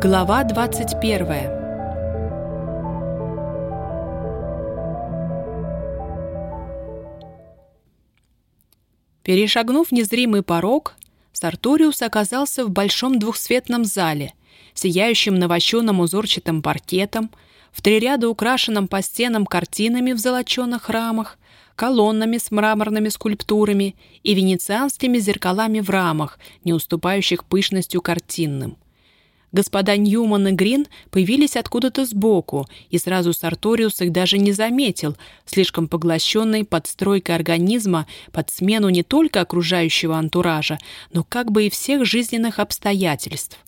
Глава 21 Перешагнув незримый порог, Сарториус оказался в большом двухсветном зале, сияющем навощенным узорчатым паркетом, в три ряда украшенном по стенам картинами в золоченых рамах, колоннами с мраморными скульптурами и венецианскими зеркалами в рамах, не уступающих пышностью картинным. Господа Ньюман и Грин появились откуда-то сбоку, и сразу Сарториус их даже не заметил, слишком поглощенный подстройкой организма под смену не только окружающего антуража, но как бы и всех жизненных обстоятельств.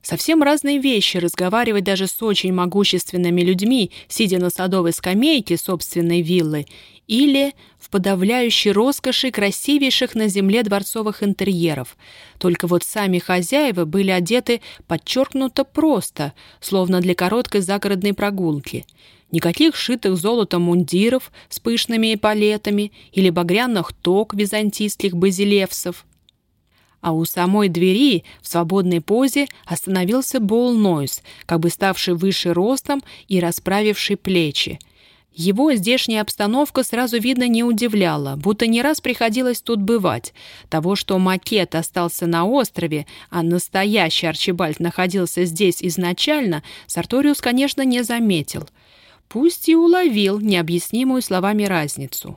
Совсем разные вещи разговаривать даже с очень могущественными людьми, сидя на садовой скамейке собственной виллы, или подавляющей роскоши красивейших на земле дворцовых интерьеров. Только вот сами хозяева были одеты подчеркнуто просто, словно для короткой загородной прогулки. Никаких шитых золотом мундиров с пышными эполетами или багряных ток византийских базилевсов. А у самой двери в свободной позе остановился Бол Нойс, как бы ставший выше ростом и расправивший плечи. Его здешняя обстановка сразу видно не удивляла, будто не раз приходилось тут бывать. Того, что макет остался на острове, а настоящий Арчибальд находился здесь изначально, Сарториус, конечно, не заметил. Пусть и уловил необъяснимую словами разницу.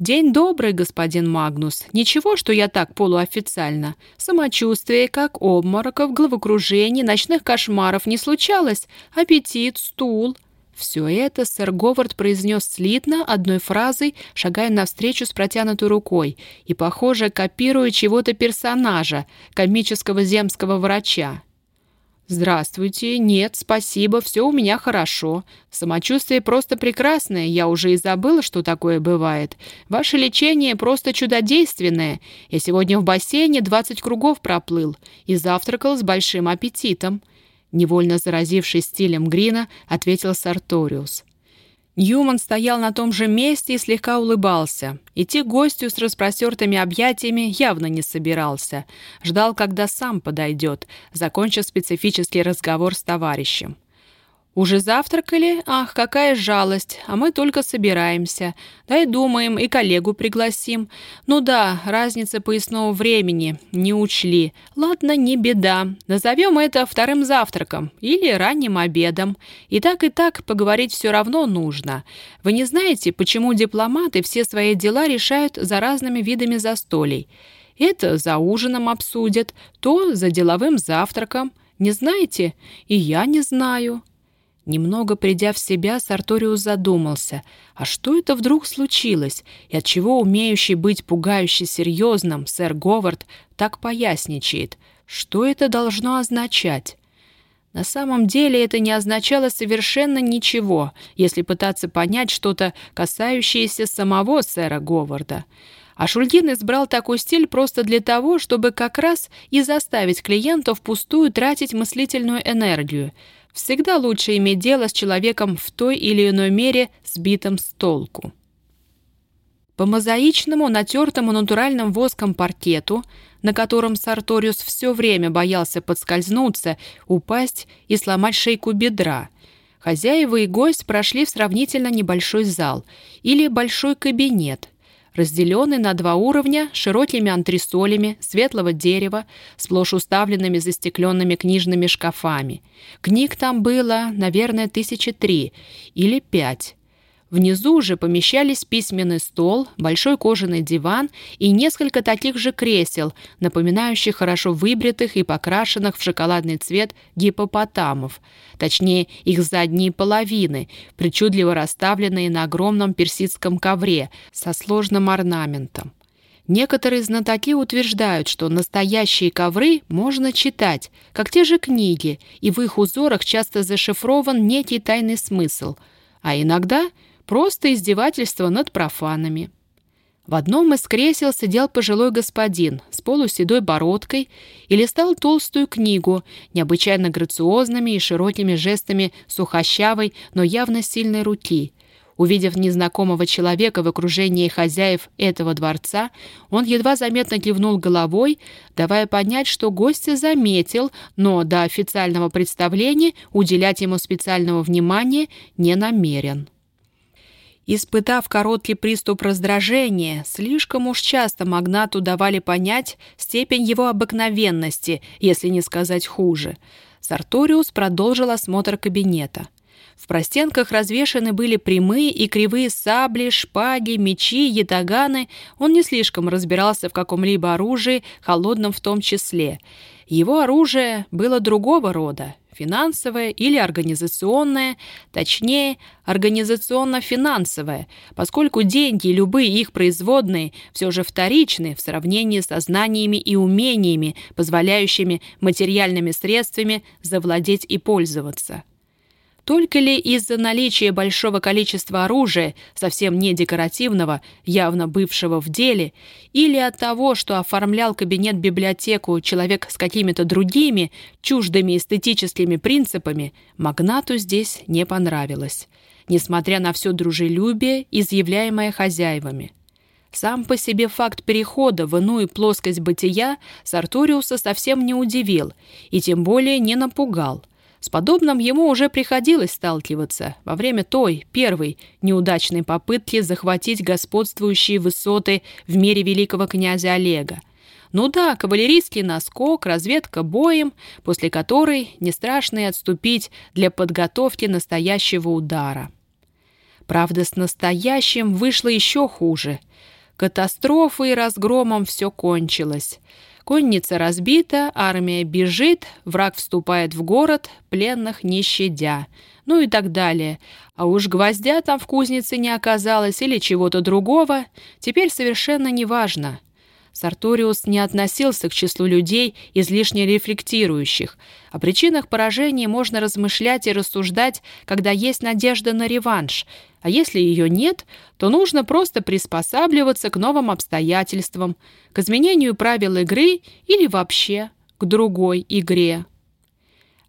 «День добрый, господин Магнус. Ничего, что я так полуофициально. Самочувствие, как обмороков, головокружений, ночных кошмаров не случалось. Аппетит, стул». Все это сэр Говард произнес слитно, одной фразой, шагая навстречу с протянутой рукой и, похоже, копируя чего-то персонажа, комического земского врача. «Здравствуйте. Нет, спасибо, все у меня хорошо. Самочувствие просто прекрасное, я уже и забыла, что такое бывает. Ваше лечение просто чудодейственное. Я сегодня в бассейне 20 кругов проплыл и завтракал с большим аппетитом». Невольно заразившись стилем Грина, ответил Сарториус. Ньюман стоял на том же месте и слегка улыбался. Идти к гостю с распростертыми объятиями явно не собирался. Ждал, когда сам подойдет, закончив специфический разговор с товарищем. «Уже завтракали? Ах, какая жалость! А мы только собираемся. Да и думаем, и коллегу пригласим. Ну да, разница поясного времени. Не учли. Ладно, не беда. Назовем это вторым завтраком или ранним обедом. И так, и так поговорить все равно нужно. Вы не знаете, почему дипломаты все свои дела решают за разными видами застолий? Это за ужином обсудят, то за деловым завтраком. Не знаете? И я не знаю». Немного придя в себя, Сарториус задумался, а что это вдруг случилось, и отчего умеющий быть пугающе серьезным сэр Говард так поясничает, что это должно означать? На самом деле это не означало совершенно ничего, если пытаться понять что-то, касающееся самого сэра Говарда. А Шульгин избрал такой стиль просто для того, чтобы как раз и заставить клиентов впустую тратить мыслительную энергию – Всегда лучше иметь дело с человеком в той или иной мере сбитым с толку. По мозаичному, натертому натуральным воском паркету, на котором Сарториус все время боялся подскользнуться, упасть и сломать шейку бедра, хозяева и гость прошли в сравнительно небольшой зал или большой кабинет – разделенный на два уровня широкими антресолями светлого дерева, сплошь уставленными застекленными книжными шкафами. Книг там было, наверное, тысячи три или пять. Внизу же помещались письменный стол, большой кожаный диван и несколько таких же кресел, напоминающих хорошо выбритых и покрашенных в шоколадный цвет гипопотамов, точнее их задние половины, причудливо расставленные на огромном персидском ковре со сложным орнаментом. Некоторые знатоки утверждают, что настоящие ковры можно читать, как те же книги, и в их узорах часто зашифрован некий тайный смысл, а иногда – Просто издевательство над профанами. В одном из кресел сидел пожилой господин с полуседой бородкой и листал толстую книгу, необычайно грациозными и широкими жестами сухощавой, но явно сильной руки. Увидев незнакомого человека в окружении хозяев этого дворца, он едва заметно кивнул головой, давая понять, что гостя заметил, но до официального представления уделять ему специального внимания не намерен. Испытав короткий приступ раздражения, слишком уж часто магнату давали понять степень его обыкновенности, если не сказать хуже. Сарториус продолжил осмотр кабинета. В простенках развешаны были прямые и кривые сабли, шпаги, мечи, ятаганы. Он не слишком разбирался в каком-либо оружии, холодном в том числе. Его оружие было другого рода, финансовое или организационное, точнее, организационно-финансовое, поскольку деньги и любые их производные все же вторичны в сравнении со знаниями и умениями, позволяющими материальными средствами завладеть и пользоваться. Только ли из-за наличия большого количества оружия, совсем не декоративного, явно бывшего в деле, или от того, что оформлял кабинет-библиотеку человек с какими-то другими, чуждыми эстетическими принципами, магнату здесь не понравилось, несмотря на все дружелюбие, изъявляемое хозяевами. Сам по себе факт перехода в иную плоскость бытия Сарториуса совсем не удивил и тем более не напугал – с подобным ему уже приходилось сталкиваться во время той, первой, неудачной попытки захватить господствующие высоты в мире великого князя Олега. Ну да, кавалерийский наскок, разведка боем, после которой не страшно и отступить для подготовки настоящего удара. Правда, с настоящим вышло еще хуже. Катастрофой и разгромом все кончилось. Конница разбита, армия бежит, враг вступает в город, пленных не щадя. Ну и так далее. А уж гвоздя там в кузнице не оказалось или чего-то другого, теперь совершенно не важно. Сарториус не относился к числу людей, излишне рефлектирующих. О причинах поражения можно размышлять и рассуждать, когда есть надежда на реванш, а если ее нет, то нужно просто приспосабливаться к новым обстоятельствам, к изменению правил игры или вообще к другой игре.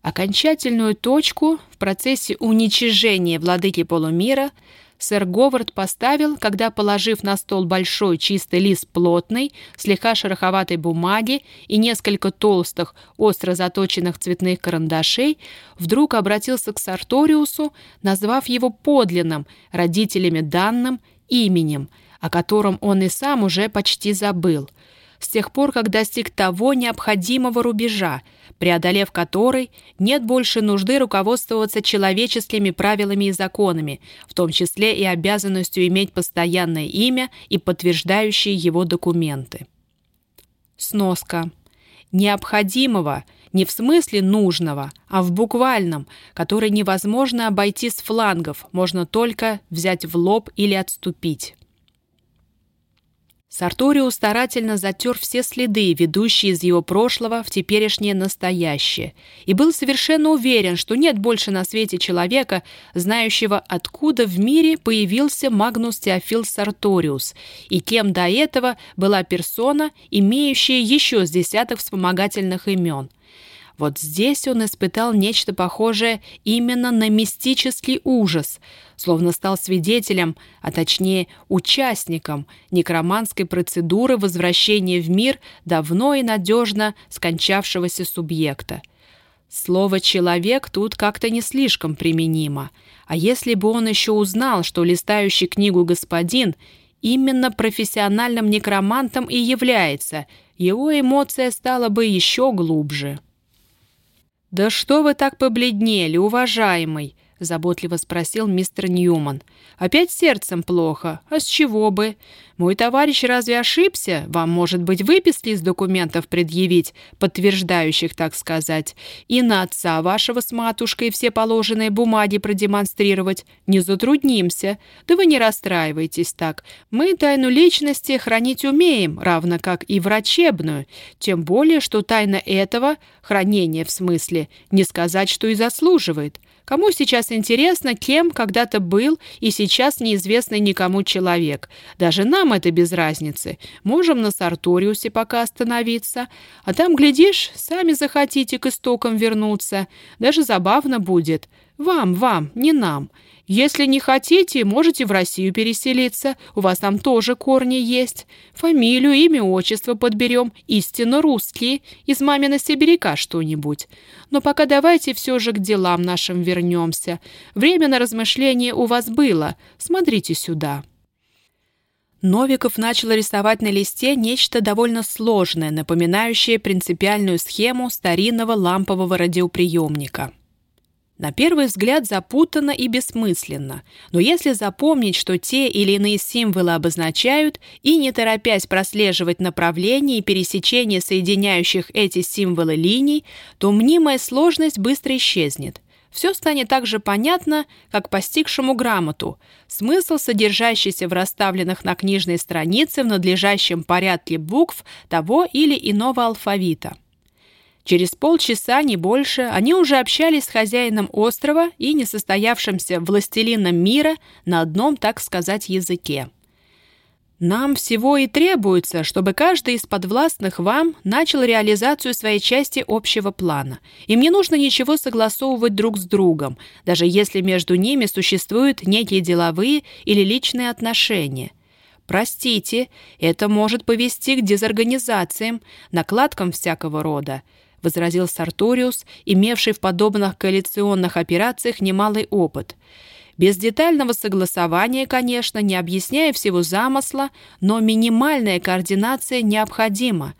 Окончательную точку в процессе уничижения владыки полумира – сэр Говард поставил, когда, положив на стол большой чистый лист плотной, слегка шероховатой бумаги и несколько толстых, остро заточенных цветных карандашей, вдруг обратился к Сарториусу, назвав его подлинным, родителями данным, именем, о котором он и сам уже почти забыл — с тех пор, как достиг того необходимого рубежа, преодолев который нет больше нужды руководствоваться человеческими правилами и законами, в том числе и обязанностью иметь постоянное имя и подтверждающие его документы. Сноска. Необходимого не в смысле нужного, а в буквальном, который невозможно обойти с флангов, можно только взять в лоб или отступить. Сарториус старательно затер все следы, ведущие из его прошлого в теперешнее настоящее, и был совершенно уверен, что нет больше на свете человека, знающего, откуда в мире появился Магнус Теофил Сарториус, и кем до этого была персона, имеющая еще с десяток вспомогательных имен. Вот здесь он испытал нечто похожее именно на мистический ужас, словно стал свидетелем, а точнее участником некроманской процедуры возвращения в мир давно и надежно скончавшегося субъекта. Слово «человек» тут как-то не слишком применимо. А если бы он еще узнал, что листающий книгу господин именно профессиональным некромантом и является, его эмоция стала бы еще глубже. «Да что вы так побледнели, уважаемый?» — заботливо спросил мистер Ньюман. «Опять сердцем плохо? А с чего бы? Мой товарищ разве ошибся? Вам, может быть, выписли из документов предъявить, подтверждающих, так сказать, и на отца вашего с матушкой все положенные бумаги продемонстрировать? Не затруднимся. Да вы не расстраивайтесь так. Мы тайну личности хранить умеем, равно как и врачебную. Тем более, что тайна этого, хранения в смысле, не сказать, что и заслуживает». Кому сейчас интересно, кем когда-то был и сейчас неизвестный никому человек? Даже нам это без разницы. Можем на Сарториусе пока остановиться. А там, глядишь, сами захотите к истокам вернуться. Даже забавно будет. Вам, вам, не нам. Если не хотите, можете в Россию переселиться. У вас там тоже корни есть. Фамилию, имя, отчество подберем. Истинно русские. Из мамина сибиряка что-нибудь. Но пока давайте все же к делам нашим вернемся. Время на размышление у вас было. Смотрите сюда». Новиков начал рисовать на листе нечто довольно сложное, напоминающее принципиальную схему старинного лампового радиоприемника. На первый взгляд запутанно и бессмысленно, но если запомнить, что те или иные символы обозначают, и не торопясь прослеживать направление и пересечение соединяющих эти символы линий, то мнимая сложность быстро исчезнет. Все станет так же понятно, как постигшему грамоту, смысл, содержащийся в расставленных на книжной странице в надлежащем порядке букв того или иного алфавита. Через полчаса, не больше, они уже общались с хозяином острова и несостоявшимся властелином мира на одном, так сказать, языке. Нам всего и требуется, чтобы каждый из подвластных вам начал реализацию своей части общего плана. Им не нужно ничего согласовывать друг с другом, даже если между ними существуют некие деловые или личные отношения. Простите, это может повести к дезорганизациям, накладкам всякого рода –— возразил Сарториус, имевший в подобных коалиционных операциях немалый опыт. Без детального согласования, конечно, не объясняя всего замысла, но минимальная координация необходима.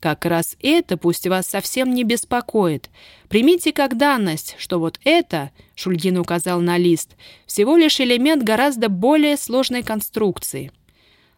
Как раз это пусть вас совсем не беспокоит. Примите как данность, что вот это, Шульгин указал на лист, всего лишь элемент гораздо более сложной конструкции.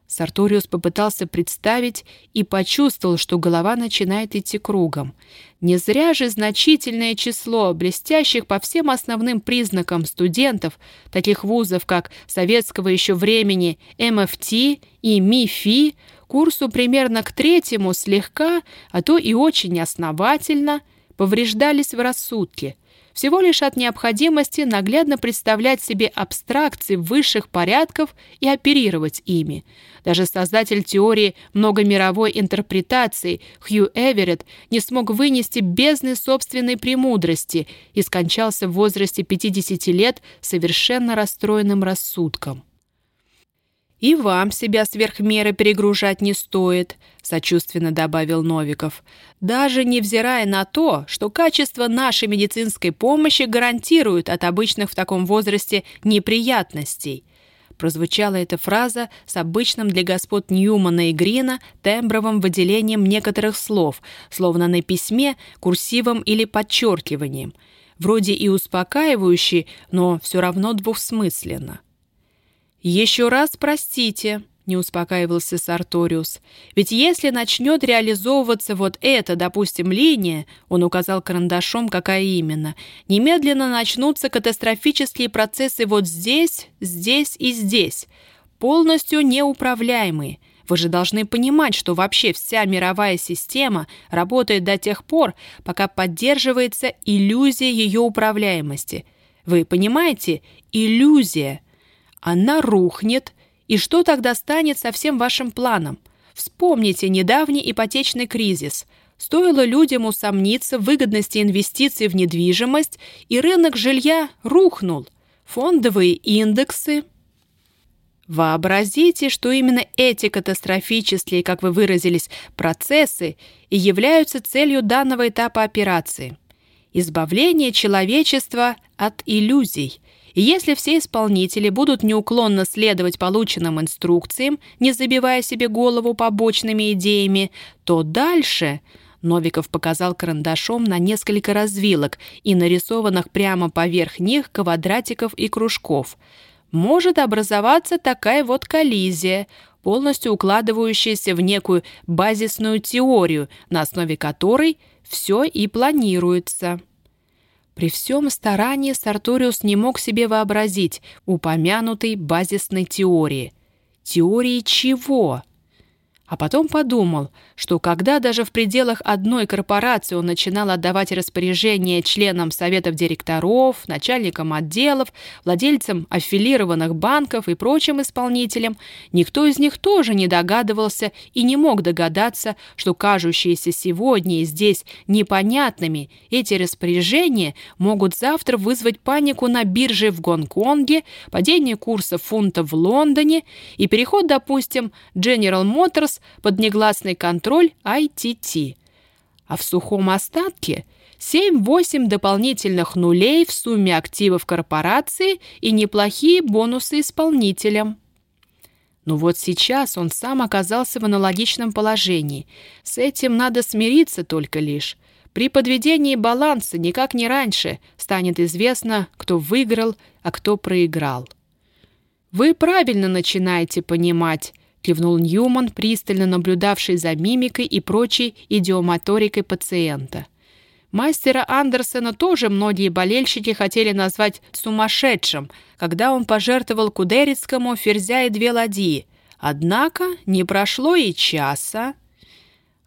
Сарториус попытался представить и почувствовал, что голова начинает идти кругом. Не зря же значительное число блестящих по всем основным признакам студентов таких вузов, как советского еще времени МФТ и МИФИ, курсу примерно к третьему слегка, а то и очень основательно, повреждались в рассудке – всего лишь от необходимости наглядно представлять себе абстракции высших порядков и оперировать ими. Даже создатель теории многомировой интерпретации Хью Эверетт не смог вынести бездны собственной премудрости и скончался в возрасте 50 лет совершенно расстроенным рассудком. «И вам себя сверх меры перегружать не стоит», — сочувственно добавил Новиков. «Даже невзирая на то, что качество нашей медицинской помощи гарантирует от обычных в таком возрасте неприятностей». Прозвучала эта фраза с обычным для господ Ньюмана и Грина тембровым выделением некоторых слов, словно на письме, курсивом или подчеркиванием. Вроде и успокаивающий, но все равно двухсмысленно. «Еще раз простите», — не успокаивался Сарториус. «Ведь если начнет реализовываться вот эта, допустим, линия, он указал карандашом, какая именно, немедленно начнутся катастрофические процессы вот здесь, здесь и здесь, полностью неуправляемые». Вы же должны понимать, что вообще вся мировая система работает до тех пор, пока поддерживается иллюзия ее управляемости. Вы понимаете? Иллюзия. Она рухнет, и что тогда станет со всем вашим планом? Вспомните недавний ипотечный кризис. Стоило людям усомниться в выгодности инвестиций в недвижимость, и рынок жилья рухнул. Фондовые индексы... Вообразите, что именно эти катастрофические, как вы выразились, процессы и являются целью данного этапа операции. Избавление человечества от иллюзий – и если все исполнители будут неуклонно следовать полученным инструкциям, не забивая себе голову побочными идеями, то дальше... Новиков показал карандашом на несколько развилок и нарисованных прямо поверх них квадратиков и кружков. Может образоваться такая вот коллизия, полностью укладывающаяся в некую базисную теорию, на основе которой все и планируется. При всем старании Сарториус не мог себе вообразить упомянутой базисной теории. Теории чего? А потом подумал, что когда даже в пределах одной корпорации он начинал отдавать распоряжения членам советов директоров, начальникам отделов, владельцам аффилированных банков и прочим исполнителям, никто из них тоже не догадывался и не мог догадаться, что кажущиеся сегодня и здесь непонятными эти распоряжения могут завтра вызвать панику на бирже в Гонконге, падение курса фунта в Лондоне и переход, допустим, General Motors под негласный контроль ITT. А в сухом остатке 7-8 дополнительных нулей в сумме активов корпорации и неплохие бонусы исполнителям. Но вот сейчас он сам оказался в аналогичном положении. С этим надо смириться только лишь. При подведении баланса никак не раньше станет известно, кто выиграл, а кто проиграл. Вы правильно начинаете понимать, кивнул Ньюман, пристально наблюдавший за мимикой и прочей идиомоторикой пациента. Мастера Андерсона тоже многие болельщики хотели назвать сумасшедшим, когда он пожертвовал Кудерицкому ферзя и две ладьи. Однако не прошло и часа,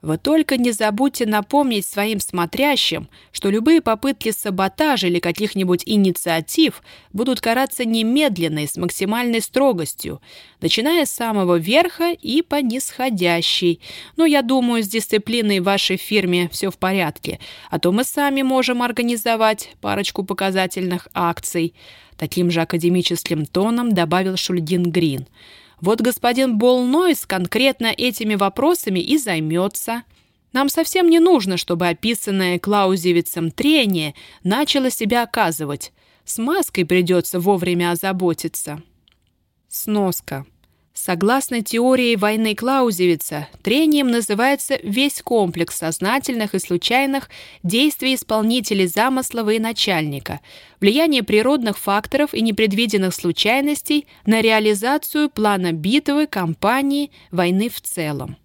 вы только не забудьте напомнить своим смотрящим, что любые попытки саботажа или каких-нибудь инициатив будут караться немедленно и с максимальной строгостью, начиная с самого верха и по нисходящей. Но я думаю, с дисциплиной в вашей фирме все в порядке, а то мы сами можем организовать парочку показательных акций. Таким же академическим тоном добавил Шульгин Грин – вот господин Болнойс конкретно этими вопросами и займется. Нам совсем не нужно, чтобы описанное Клаузевицем трение начало себя оказывать. С маской придется вовремя озаботиться. Сноска. Согласно теории войны Клаузевица, трением называется весь комплекс сознательных и случайных действий исполнителей замысла начальника, влияние природных факторов и непредвиденных случайностей на реализацию плана битвы, кампании, войны в целом.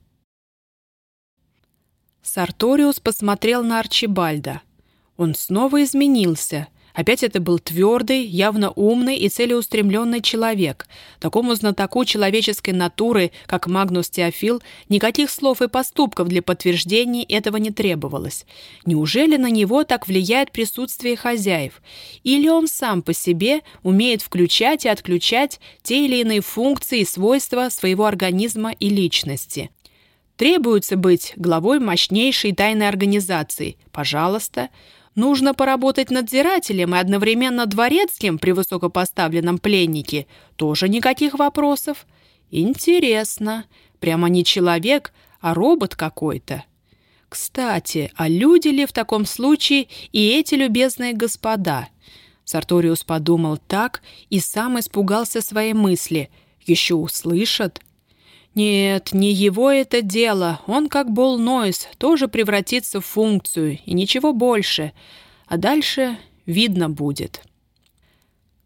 Сарториус посмотрел на Арчибальда. Он снова изменился – Опять это был твердый, явно умный и целеустремленный человек. Такому знатоку человеческой натуры, как Магнус Теофил, никаких слов и поступков для подтверждения этого не требовалось. Неужели на него так влияет присутствие хозяев? Или он сам по себе умеет включать и отключать те или иные функции и свойства своего организма и личности? Требуется быть главой мощнейшей тайной организации. Пожалуйста. Нужно поработать надзирателем и одновременно дворецким при высокопоставленном пленнике. Тоже никаких вопросов. Интересно. Прямо не человек, а робот какой-то. Кстати, а люди ли в таком случае и эти любезные господа? Сарториус подумал так и сам испугался своей мысли. Еще услышат? Нет, не его это дело. Он, как Бол Нойс, тоже превратится в функцию, и ничего больше. А дальше видно будет.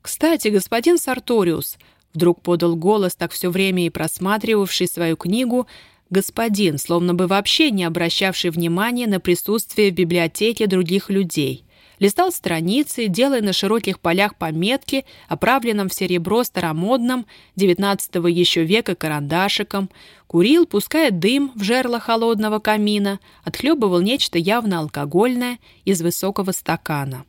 «Кстати, господин Сарториус», — вдруг подал голос, так все время и просматривавший свою книгу, господин, словно бы вообще не обращавший внимания на присутствие в библиотеке других людей листал страницы, делая на широких полях пометки, оправленном в серебро старомодном XIX еще века карандашиком, курил, пуская дым в жерло холодного камина, отхлебывал нечто явно алкогольное из высокого стакана.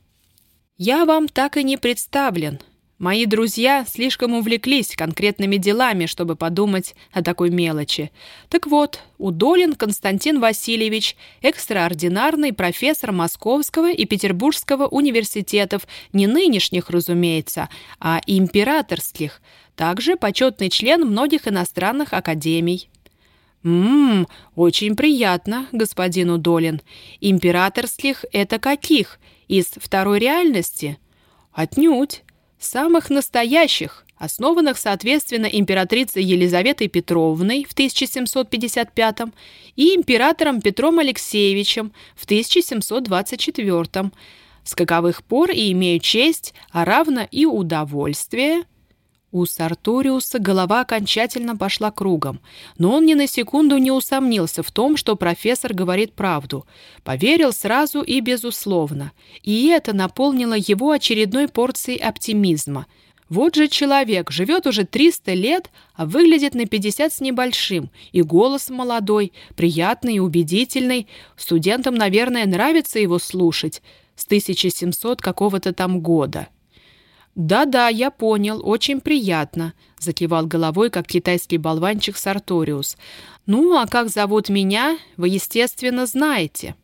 «Я вам так и не представлен», Мои друзья слишком увлеклись конкретными делами, чтобы подумать о такой мелочи. Так вот, Удолин Константин Васильевич, экстраординарный профессор Московского и Петербургского университетов, не нынешних, разумеется, а императорских, также почетный член многих иностранных академий. «Ммм, очень приятно, господин Удолин. Императорских — это каких? Из второй реальности?» «Отнюдь самых настоящих, основанных, соответственно, императрицей Елизаветой Петровной в 1755 и императором Петром Алексеевичем в 1724 с каковых пор и имею честь, а равно и удовольствие – у Сарториуса голова окончательно пошла кругом, но он ни на секунду не усомнился в том, что профессор говорит правду. Поверил сразу и безусловно. И это наполнило его очередной порцией оптимизма. Вот же человек, живет уже 300 лет, а выглядит на 50 с небольшим, и голос молодой, приятный и убедительный. Студентам, наверное, нравится его слушать. С 1700 какого-то там года. «Да-да, я понял, очень приятно», — закивал головой, как китайский болванчик Сарториус. «Ну, а как зовут меня, вы, естественно, знаете».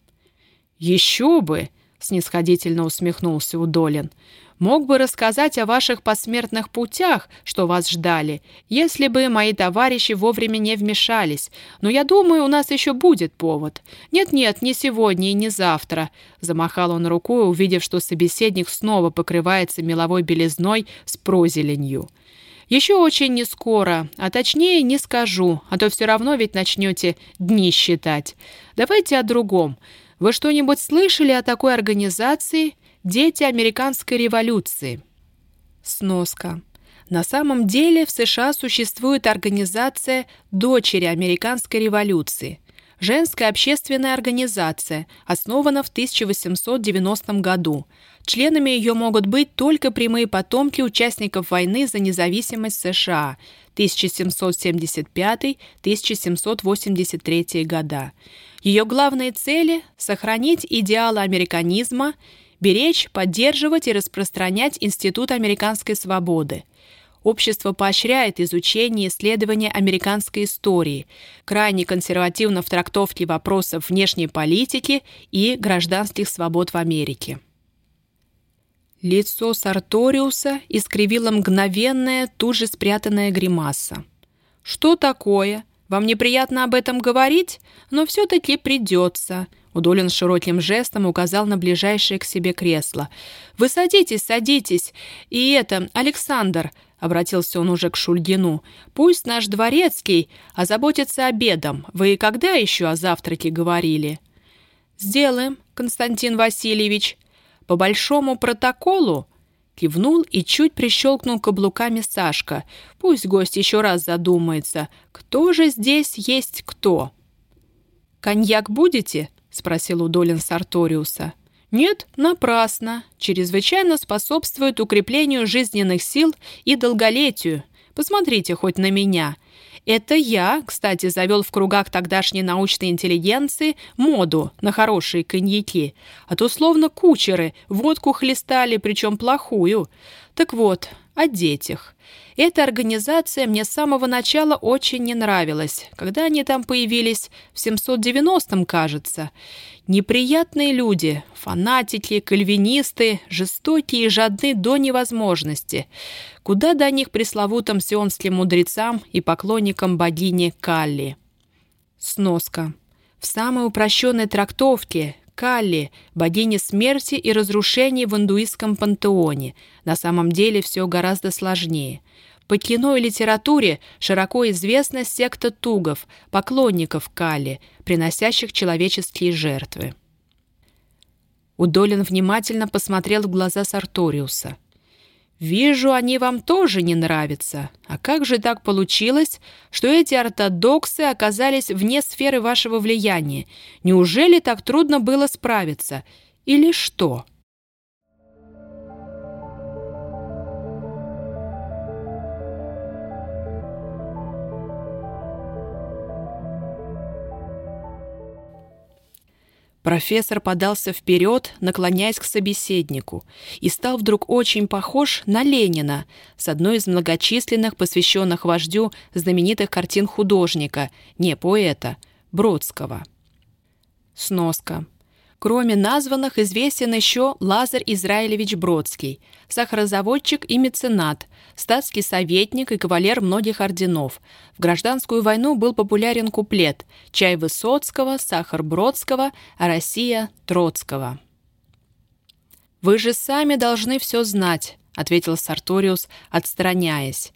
«Еще бы!» — снисходительно усмехнулся Удолин. «Мог бы рассказать о ваших посмертных путях, что вас ждали, если бы мои товарищи вовремя не вмешались. Но я думаю, у нас еще будет повод. Нет-нет, не сегодня и не завтра», — замахал он рукой, увидев, что собеседник снова покрывается меловой белизной с прозеленью. «Еще очень не скоро, а точнее не скажу, а то все равно ведь начнете дни считать. Давайте о другом». Вы что-нибудь слышали о такой организации «Дети американской революции»? Сноска. На самом деле в США существует организация «Дочери американской революции», женская общественная организация, основана в 1890 году. Членами ее могут быть только прямые потомки участников войны за независимость США 1775-1783 года. Ее главные цели – сохранить идеалы американизма, беречь, поддерживать и распространять Институт американской свободы. Общество поощряет изучение и исследование американской истории, крайне консервативно в трактовке вопросов внешней политики и гражданских свобод в Америке. Лицо Сарториуса искривило мгновенная, тут же спрятанная гримаса. «Что такое?» Вам неприятно об этом говорить, но все-таки придется». Удолин широким жестом указал на ближайшее к себе кресло. «Вы садитесь, садитесь. И это, Александр», — обратился он уже к Шульгину, «пусть наш дворецкий озаботится обедом. Вы когда еще о завтраке говорили?» «Сделаем, Константин Васильевич. По большому протоколу Кивнул и чуть прищелкнул каблуками Сашка. Пусть гость еще раз задумается, кто же здесь есть кто. «Коньяк будете?» — спросил Удолин Сарториуса. «Нет, напрасно. Чрезвычайно способствует укреплению жизненных сил и долголетию. Посмотрите хоть на меня. Это я, кстати, завел в кругах тогдашней научной интеллигенции моду на хорошие коньяки. А то словно кучеры водку хлестали, причем плохую. Так вот, о детях. Эта организация мне с самого начала очень не нравилась. Когда они там появились? В 790-м, кажется. Неприятные люди, фанатики, кальвинисты, жестокие и жадны до невозможности. Куда до них пресловутым сионским мудрецам и поклонникам богини Калли? Сноска. В самой упрощенной трактовке Калли – богиня смерти и разрушений в индуистском пантеоне. На самом деле все гораздо сложнее. По кино и литературе широко известна секта тугов, поклонников Кали, приносящих человеческие жертвы. Удолин внимательно посмотрел в глаза Сарториуса. «Вижу, они вам тоже не нравятся. А как же так получилось, что эти ортодоксы оказались вне сферы вашего влияния? Неужели так трудно было справиться? Или что?» Профессор подался вперед, наклоняясь к собеседнику, и стал вдруг очень похож на Ленина с одной из многочисленных посвященных вождю знаменитых картин художника, не поэта, Бродского. Сноска. Кроме названных, известен еще Лазарь Израилевич Бродский, сахарозаводчик и меценат, статский советник и кавалер многих орденов. В гражданскую войну был популярен куплет «Чай Высоцкого, сахар Бродского, Россия Троцкого». «Вы же сами должны все знать», — ответил Сарториус, отстраняясь.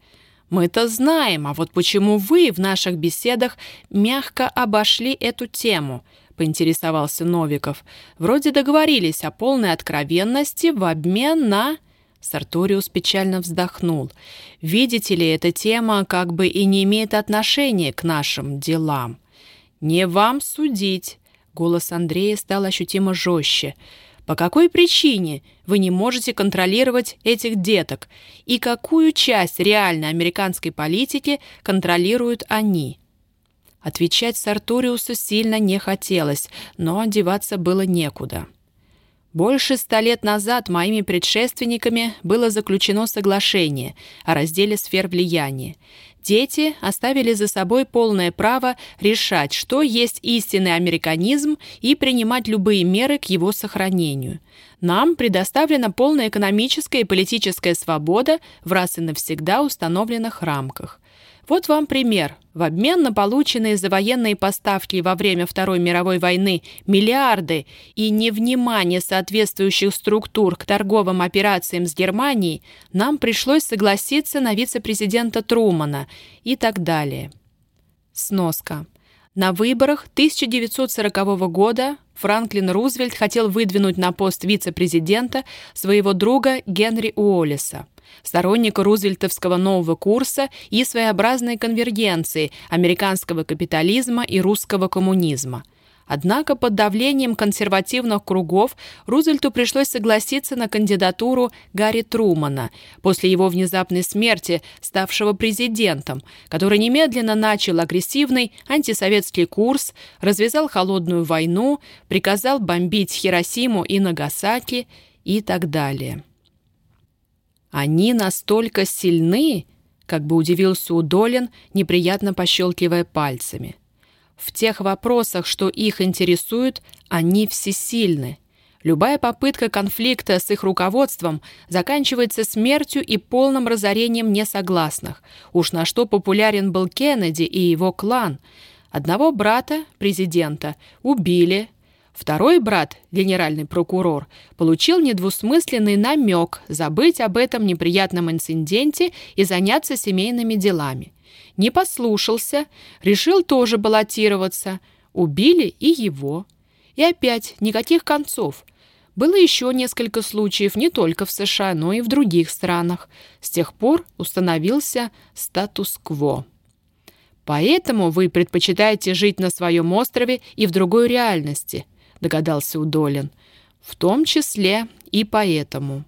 «Мы-то знаем, а вот почему вы в наших беседах мягко обошли эту тему?» Поинтересовался Новиков. «Вроде договорились о полной откровенности в обмен на...» Сарториус печально вздохнул. «Видите ли, эта тема как бы и не имеет отношения к нашим делам. Не вам судить». Голос Андрея стал ощутимо жестче. По какой причине вы не можете контролировать этих деток и какую часть реальной американской политики контролируют они? Отвечать Сарториусу сильно не хотелось, но одеваться было некуда. Больше ста лет назад моими предшественниками было заключено соглашение о разделе сфер влияния. Дети оставили за собой полное право решать, что есть истинный американизм и принимать любые меры к его сохранению. Нам предоставлена полная экономическая и политическая свобода в раз и навсегда установленных рамках. Вот вам пример. В обмен на полученные за военные поставки во время Второй мировой войны миллиарды и невнимание соответствующих структур к торговым операциям с Германией, нам пришлось согласиться на вице-президента Трумана и так далее. Сноска. На выборах 1940 года Франклин Рузвельт хотел выдвинуть на пост вице-президента своего друга Генри Уоллеса сторонника рузвельтовского нового курса и своеобразной конвергенции американского капитализма и русского коммунизма. Однако под давлением консервативных кругов Рузвельту пришлось согласиться на кандидатуру Гарри Трумана после его внезапной смерти, ставшего президентом, который немедленно начал агрессивный антисоветский курс, развязал холодную войну, приказал бомбить Хиросиму и Нагасаки и так далее. Они настолько сильны, как бы удивился Удолин, неприятно пощелкивая пальцами. В тех вопросах, что их интересует, они всесильны. Любая попытка конфликта с их руководством заканчивается смертью и полным разорением несогласных. Уж на что популярен был Кеннеди и его клан. Одного брата, президента, убили, Второй брат, генеральный прокурор, получил недвусмысленный намек забыть об этом неприятном инциденте и заняться семейными делами. Не послушался, решил тоже баллотироваться. Убили и его. И опять никаких концов. Было еще несколько случаев не только в США, но и в других странах. С тех пор установился статус-кво. Поэтому вы предпочитаете жить на своем острове и в другой реальности –— догадался Удолин. «В том числе и поэтому».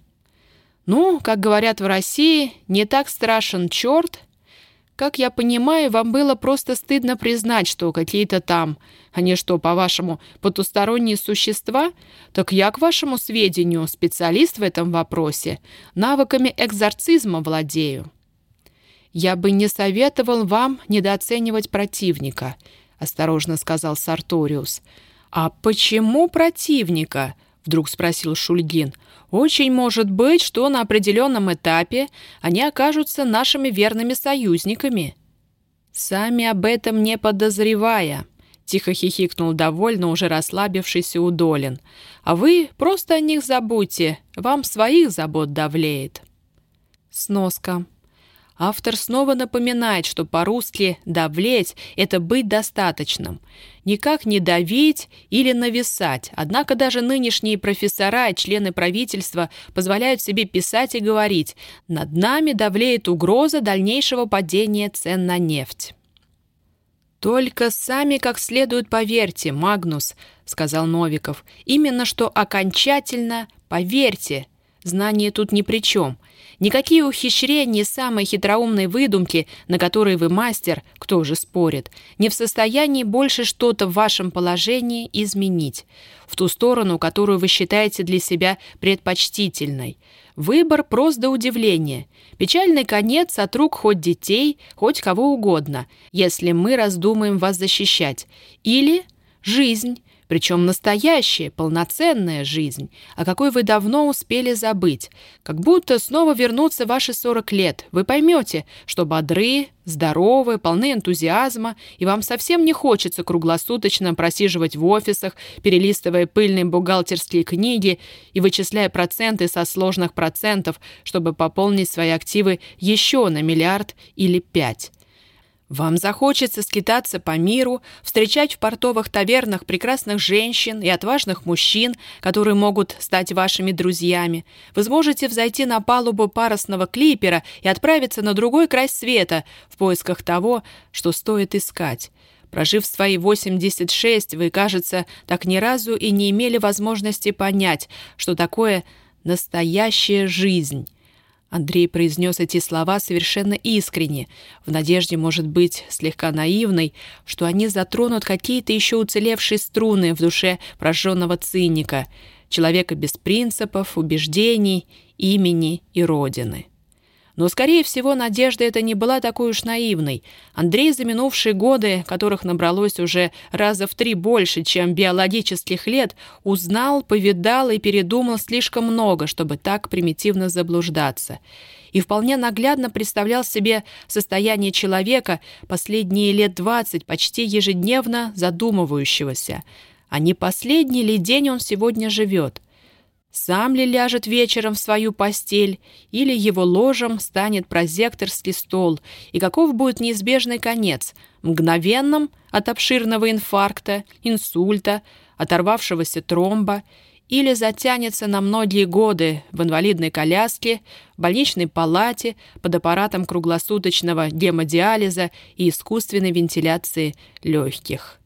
«Ну, как говорят в России, не так страшен черт. Как я понимаю, вам было просто стыдно признать, что какие-то там, они что, по-вашему, потусторонние существа? Так я, к вашему сведению, специалист в этом вопросе, навыками экзорцизма владею». «Я бы не советовал вам недооценивать противника», — осторожно сказал Сарториус. «А почему противника?» — вдруг спросил Шульгин. «Очень может быть, что на определенном этапе они окажутся нашими верными союзниками». «Сами об этом не подозревая», — тихо хихикнул довольно уже расслабившийся Удолин. «А вы просто о них забудьте, вам своих забот давлеет». Сноска. Автор снова напоминает, что по-русски «давлеть» — это быть достаточным. Никак не давить или нависать. Однако даже нынешние профессора и члены правительства позволяют себе писать и говорить «над нами давлеет угроза дальнейшего падения цен на нефть». «Только сами как следует поверьте, Магнус», — сказал Новиков. «Именно что окончательно поверьте. Знание тут ни при чем. Никакие ухищрения самой хитроумной выдумки, на которые вы мастер, кто же спорит, не в состоянии больше что-то в вашем положении изменить, в ту сторону, которую вы считаете для себя предпочтительной. Выбор прост до удивления. Печальный конец от рук хоть детей, хоть кого угодно, если мы раздумаем вас защищать. Или жизнь, причем настоящая, полноценная жизнь, о какой вы давно успели забыть. Как будто снова вернутся ваши 40 лет. Вы поймете, что бодры, здоровы, полны энтузиазма, и вам совсем не хочется круглосуточно просиживать в офисах, перелистывая пыльные бухгалтерские книги и вычисляя проценты со сложных процентов, чтобы пополнить свои активы еще на миллиард или пять. Вам захочется скитаться по миру, встречать в портовых тавернах прекрасных женщин и отважных мужчин, которые могут стать вашими друзьями. Вы сможете взойти на палубу парусного клипера и отправиться на другой край света в поисках того, что стоит искать. Прожив свои 86, вы, кажется, так ни разу и не имели возможности понять, что такое настоящая жизнь. Андрей произнес эти слова совершенно искренне, в надежде, может быть, слегка наивной, что они затронут какие-то еще уцелевшие струны в душе прожженного циника, человека без принципов, убеждений, имени и родины. Но, скорее всего, надежда эта не была такой уж наивной. Андрей за минувшие годы, которых набралось уже раза в три больше, чем биологических лет, узнал, повидал и передумал слишком много, чтобы так примитивно заблуждаться. И вполне наглядно представлял себе состояние человека последние лет двадцать, почти ежедневно задумывающегося. А не последний ли день он сегодня живет? Сам ли ляжет вечером в свою постель, или его ложем станет прозекторский стол, и каков будет неизбежный конец, мгновенным от обширного инфаркта, инсульта, оторвавшегося тромба, или затянется на многие годы в инвалидной коляске, в больничной палате, под аппаратом круглосуточного гемодиализа и искусственной вентиляции легких.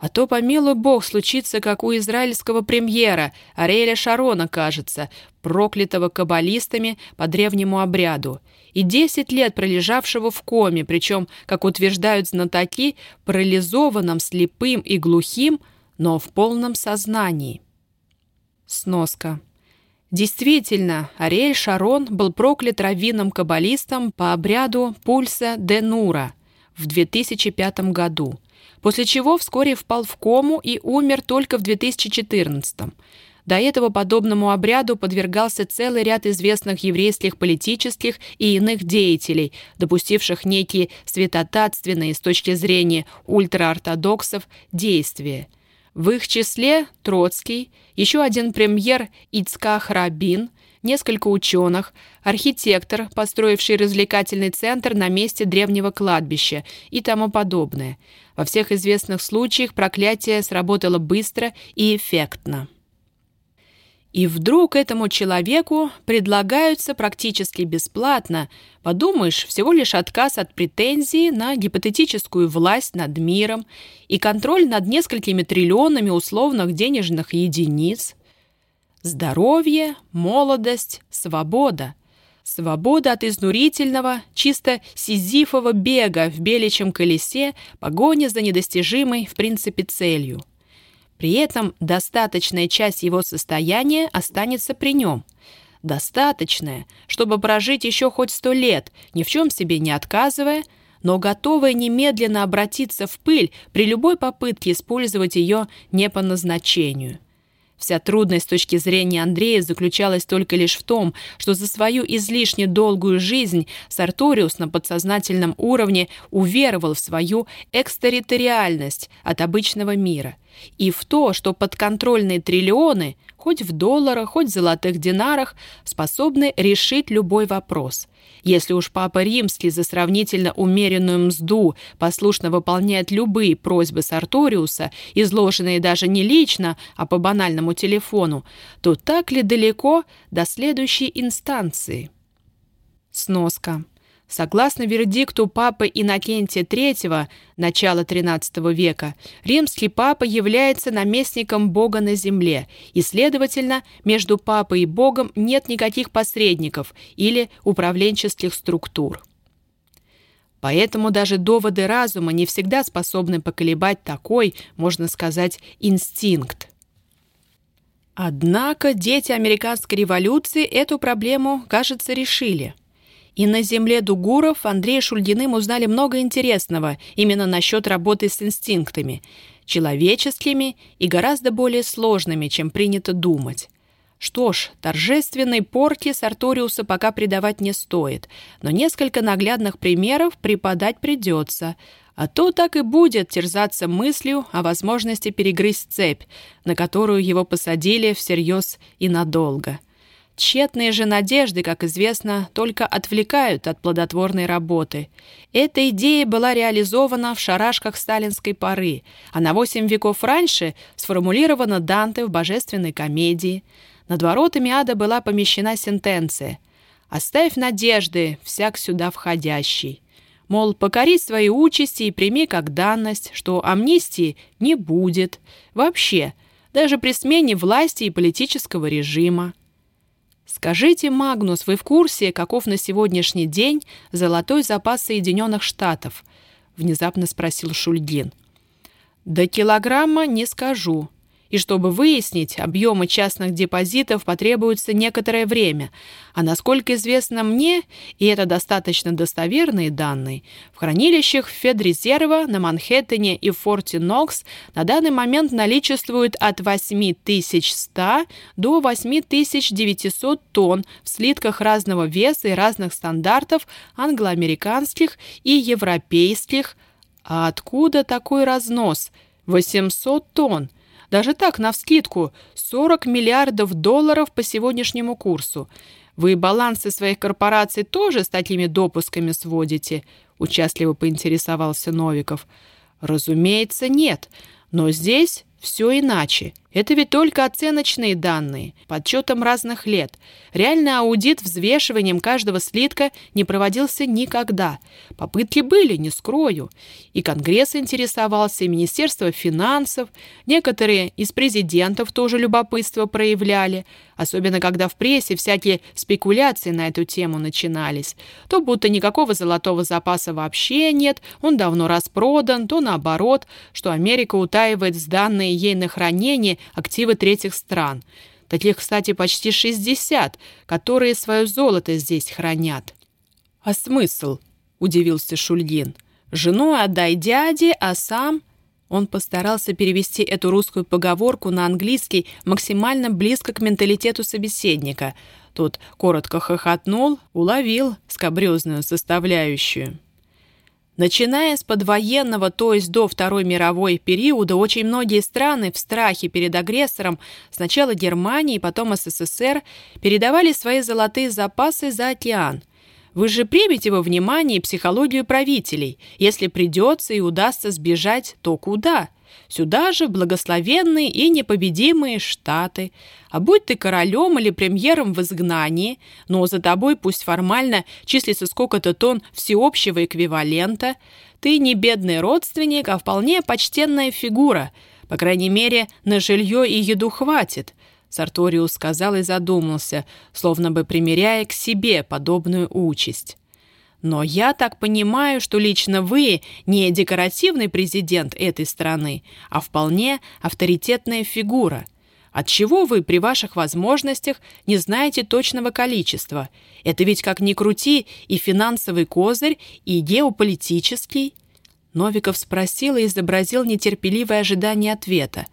А то, помилуй бог, случится, как у израильского премьера, Ариэля Шарона, кажется, проклятого каббалистами по древнему обряду, и десять лет пролежавшего в коме, причем, как утверждают знатоки, парализованным, слепым и глухим, но в полном сознании. Сноска. Действительно, Ариэль Шарон был проклят раввином каббалистом по обряду Пульса де Нура в 2005 году – после чего вскоре впал в кому и умер только в 2014 -м. До этого подобному обряду подвергался целый ряд известных еврейских политических и иных деятелей, допустивших некие святотатственные с точки зрения ультраортодоксов действия. В их числе Троцкий, еще один премьер Ицках Рабин – несколько ученых, архитектор, построивший развлекательный центр на месте древнего кладбища и тому подобное. Во всех известных случаях проклятие сработало быстро и эффектно. И вдруг этому человеку предлагаются практически бесплатно, подумаешь, всего лишь отказ от претензии на гипотетическую власть над миром и контроль над несколькими триллионами условных денежных единиц – Здоровье, молодость, свобода. Свобода от изнурительного, чисто сизифового бега в беличьем колесе, погони за недостижимой, в принципе, целью. При этом достаточная часть его состояния останется при нем. Достаточная, чтобы прожить еще хоть сто лет, ни в чем себе не отказывая, но готовая немедленно обратиться в пыль при любой попытке использовать ее не по назначению – Вся трудность с точки зрения Андрея заключалась только лишь в том, что за свою излишне долгую жизнь Сарториус на подсознательном уровне уверовал в свою экстерриториальность от обычного мира и в то, что подконтрольные триллионы, хоть в долларах, хоть в золотых динарах, способны решить любой вопрос – если уж Папа Римский за сравнительно умеренную мзду послушно выполняет любые просьбы Сарториуса, изложенные даже не лично, а по банальному телефону, то так ли далеко до следующей инстанции? Сноска. Согласно вердикту папы Иннокентия III, начала XIII века, римский папа является наместником Бога на земле, и, следовательно, между папой и Богом нет никаких посредников или управленческих структур. Поэтому даже доводы разума не всегда способны поколебать такой, можно сказать, инстинкт. Однако дети американской революции эту проблему, кажется, решили – и на земле Дугуров Андрея Шульгиным узнали много интересного именно насчет работы с инстинктами, человеческими и гораздо более сложными, чем принято думать. Что ж, торжественной порки Сарториуса пока придавать не стоит, но несколько наглядных примеров преподать придется, а то так и будет терзаться мыслью о возможности перегрызть цепь, на которую его посадили всерьез и надолго. Тщетные же надежды, как известно, только отвлекают от плодотворной работы. Эта идея была реализована в шарашках сталинской поры, а на восемь веков раньше сформулирована Данте в божественной комедии. Над воротами ада была помещена сентенция «Оставь надежды, всяк сюда входящий». Мол, покори свои участи и прими как данность, что амнистии не будет. Вообще, даже при смене власти и политического режима. Скажите, Магнус, вы в курсе, каков на сегодняшний день золотой запас Соединенных Штатов? Внезапно спросил Шульгин. До килограмма не скажу, и чтобы выяснить объемы частных депозитов, потребуется некоторое время. А насколько известно мне, и это достаточно достоверные данные, в хранилищах Федрезерва на Манхэттене и Форте Нокс на данный момент наличествует от 8100 до 8900 тонн в слитках разного веса и разных стандартов англоамериканских и европейских. А откуда такой разнос? 800 тонн! Даже так, навскидку, 40 миллиардов долларов по сегодняшнему курсу. Вы балансы своих корпораций тоже с такими допусками сводите?» Участливо поинтересовался Новиков. «Разумеется, нет. Но здесь все иначе. Это ведь только оценочные данные, подсчетом разных лет. Реальный аудит взвешиванием каждого слитка не проводился никогда. Попытки были, не скрою. И Конгресс интересовался, и Министерство финансов. Некоторые из президентов тоже любопытство проявляли. Особенно, когда в прессе всякие спекуляции на эту тему начинались. То будто никакого золотого запаса вообще нет, он давно распродан, то наоборот, что Америка утаивает сданные ей на хранение активы третьих стран. Таких, кстати, почти 60, которые свое золото здесь хранят. «А смысл?» – удивился Шульгин. «Жену отдай дяде, а сам...» Он постарался перевести эту русскую поговорку на английский максимально близко к менталитету собеседника. Тот коротко хохотнул, уловил скобрезную составляющую. Начиная с подвоенного, то есть до Второй мировой периода, очень многие страны в страхе перед агрессором, сначала Германии, потом СССР, передавали свои золотые запасы за океан. Вы же примете во внимание психологию правителей. Если придется и удастся сбежать, то куда? Сюда же благословенные и непобедимые Штаты. А будь ты королем или премьером в изгнании, но за тобой пусть формально числится сколько-то тонн всеобщего эквивалента, ты не бедный родственник, а вполне почтенная фигура. По крайней мере, на жилье и еду хватит. Сарториус сказал и задумался, словно бы примеряя к себе подобную участь. Но я так понимаю, что лично вы не декоративный президент этой страны, а вполне авторитетная фигура. Отчего вы при ваших возможностях не знаете точного количества? Это ведь как ни крути и финансовый козырь, и геополитический. Новиков спросил и изобразил нетерпеливое ожидание ответа.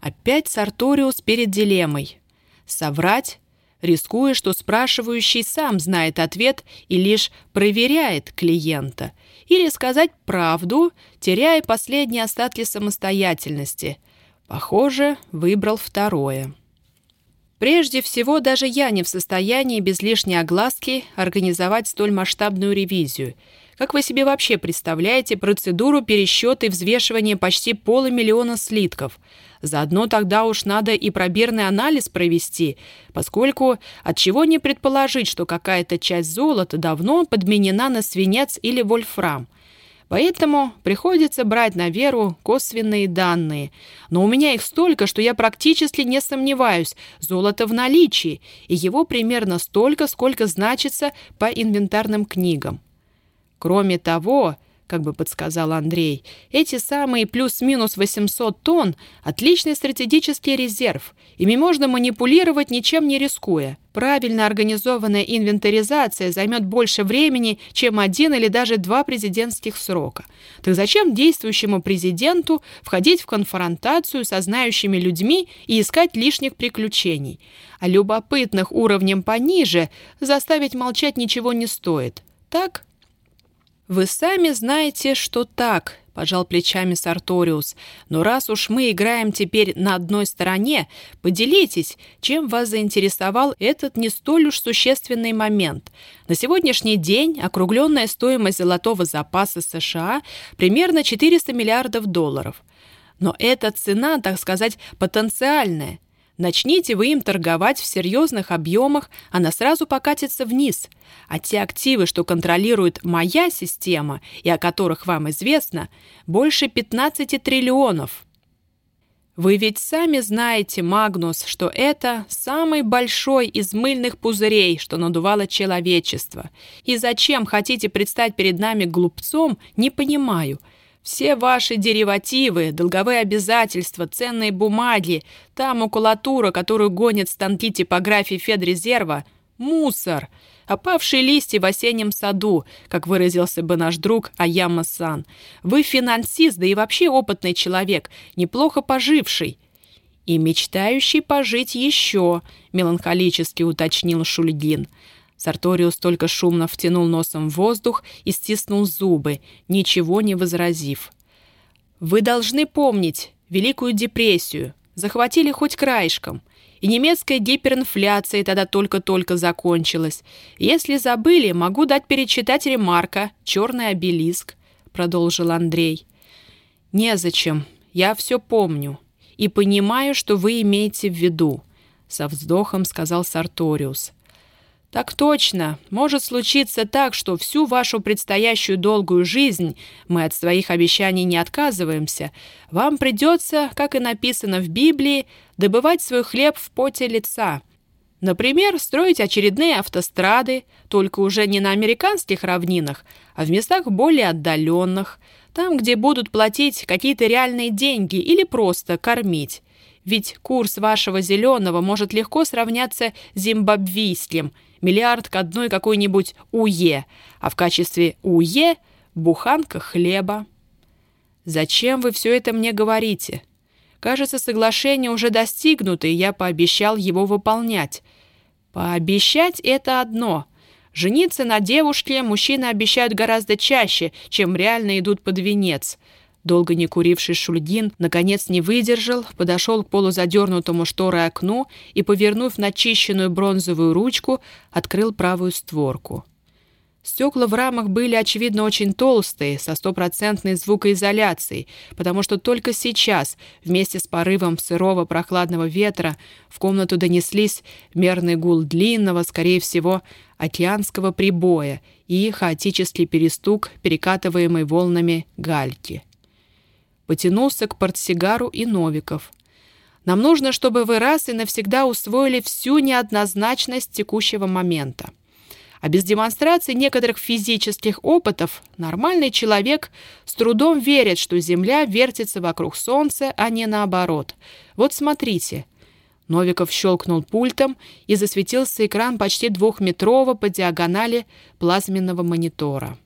Опять Сарториус перед дилеммой. Соврать рискуя, что спрашивающий сам знает ответ и лишь проверяет клиента, или сказать правду, теряя последние остатки самостоятельности. Похоже, выбрал второе. Прежде всего, даже я не в состоянии без лишней огласки организовать столь масштабную ревизию. Как вы себе вообще представляете процедуру пересчета и взвешивания почти полумиллиона слитков – Заодно тогда уж надо и пробирный анализ провести, поскольку от чего не предположить, что какая-то часть золота давно подменена на свинец или вольфрам. Поэтому приходится брать на веру косвенные данные. Но у меня их столько, что я практически не сомневаюсь, золото в наличии, и его примерно столько, сколько значится по инвентарным книгам. Кроме того, как бы подсказал Андрей. Эти самые плюс-минус 800 тонн – отличный стратегический резерв. Ими можно манипулировать, ничем не рискуя. Правильно организованная инвентаризация займет больше времени, чем один или даже два президентских срока. Так зачем действующему президенту входить в конфронтацию со знающими людьми и искать лишних приключений? А любопытных уровнем пониже заставить молчать ничего не стоит. Так «Вы сами знаете, что так», — пожал плечами Сарториус. «Но раз уж мы играем теперь на одной стороне, поделитесь, чем вас заинтересовал этот не столь уж существенный момент. На сегодняшний день округленная стоимость золотого запаса США примерно 400 миллиардов долларов. Но эта цена, так сказать, потенциальная. Начните вы им торговать в серьезных объемах, она сразу покатится вниз. А те активы, что контролирует моя система и о которых вам известно, больше 15 триллионов. Вы ведь сами знаете, Магнус, что это самый большой из мыльных пузырей, что надувало человечество. И зачем хотите предстать перед нами глупцом, не понимаю – все ваши деривативы, долговые обязательства, ценные бумаги, та макулатура, которую гонят станки типографии Федрезерва — мусор, опавшие листья в осеннем саду, как выразился бы наш друг Аяма-сан. Вы финансист, да и вообще опытный человек, неплохо поживший. И мечтающий пожить еще, меланхолически уточнил Шульгин — Сарториус только шумно втянул носом в воздух и стиснул зубы, ничего не возразив. «Вы должны помнить Великую депрессию. Захватили хоть краешком. И немецкая гиперинфляция тогда только-только закончилась. Если забыли, могу дать перечитать ремарка «Черный обелиск», — продолжил Андрей. «Незачем. Я все помню. И понимаю, что вы имеете в виду», — со вздохом сказал Сарториус. Так точно. Может случиться так, что всю вашу предстоящую долгую жизнь мы от своих обещаний не отказываемся. Вам придется, как и написано в Библии, добывать свой хлеб в поте лица. Например, строить очередные автострады, только уже не на американских равнинах, а в местах более отдаленных, там, где будут платить какие-то реальные деньги или просто кормить. Ведь курс вашего зеленого может легко сравняться с зимбабвийским – миллиард к одной какой-нибудь УЕ, а в качестве УЕ – буханка хлеба. «Зачем вы все это мне говорите? Кажется, соглашение уже достигнуто, и я пообещал его выполнять. Пообещать – это одно. Жениться на девушке мужчины обещают гораздо чаще, чем реально идут под венец – Долго не куривший Шульгин, наконец не выдержал, подошел к полузадернутому шторой окну и, повернув начищенную бронзовую ручку, открыл правую створку. Стекла в рамах были, очевидно, очень толстые, со стопроцентной звукоизоляцией, потому что только сейчас, вместе с порывом сырого прохладного ветра, в комнату донеслись мерный гул длинного, скорее всего, океанского прибоя и хаотический перестук, перекатываемый волнами гальки. Потянулся к портсигару и Новиков. «Нам нужно, чтобы вы раз и навсегда усвоили всю неоднозначность текущего момента. А без демонстрации некоторых физических опытов нормальный человек с трудом верит, что Земля вертится вокруг Солнца, а не наоборот. Вот смотрите». Новиков щелкнул пультом, и засветился экран почти двухметрового по диагонали плазменного монитора.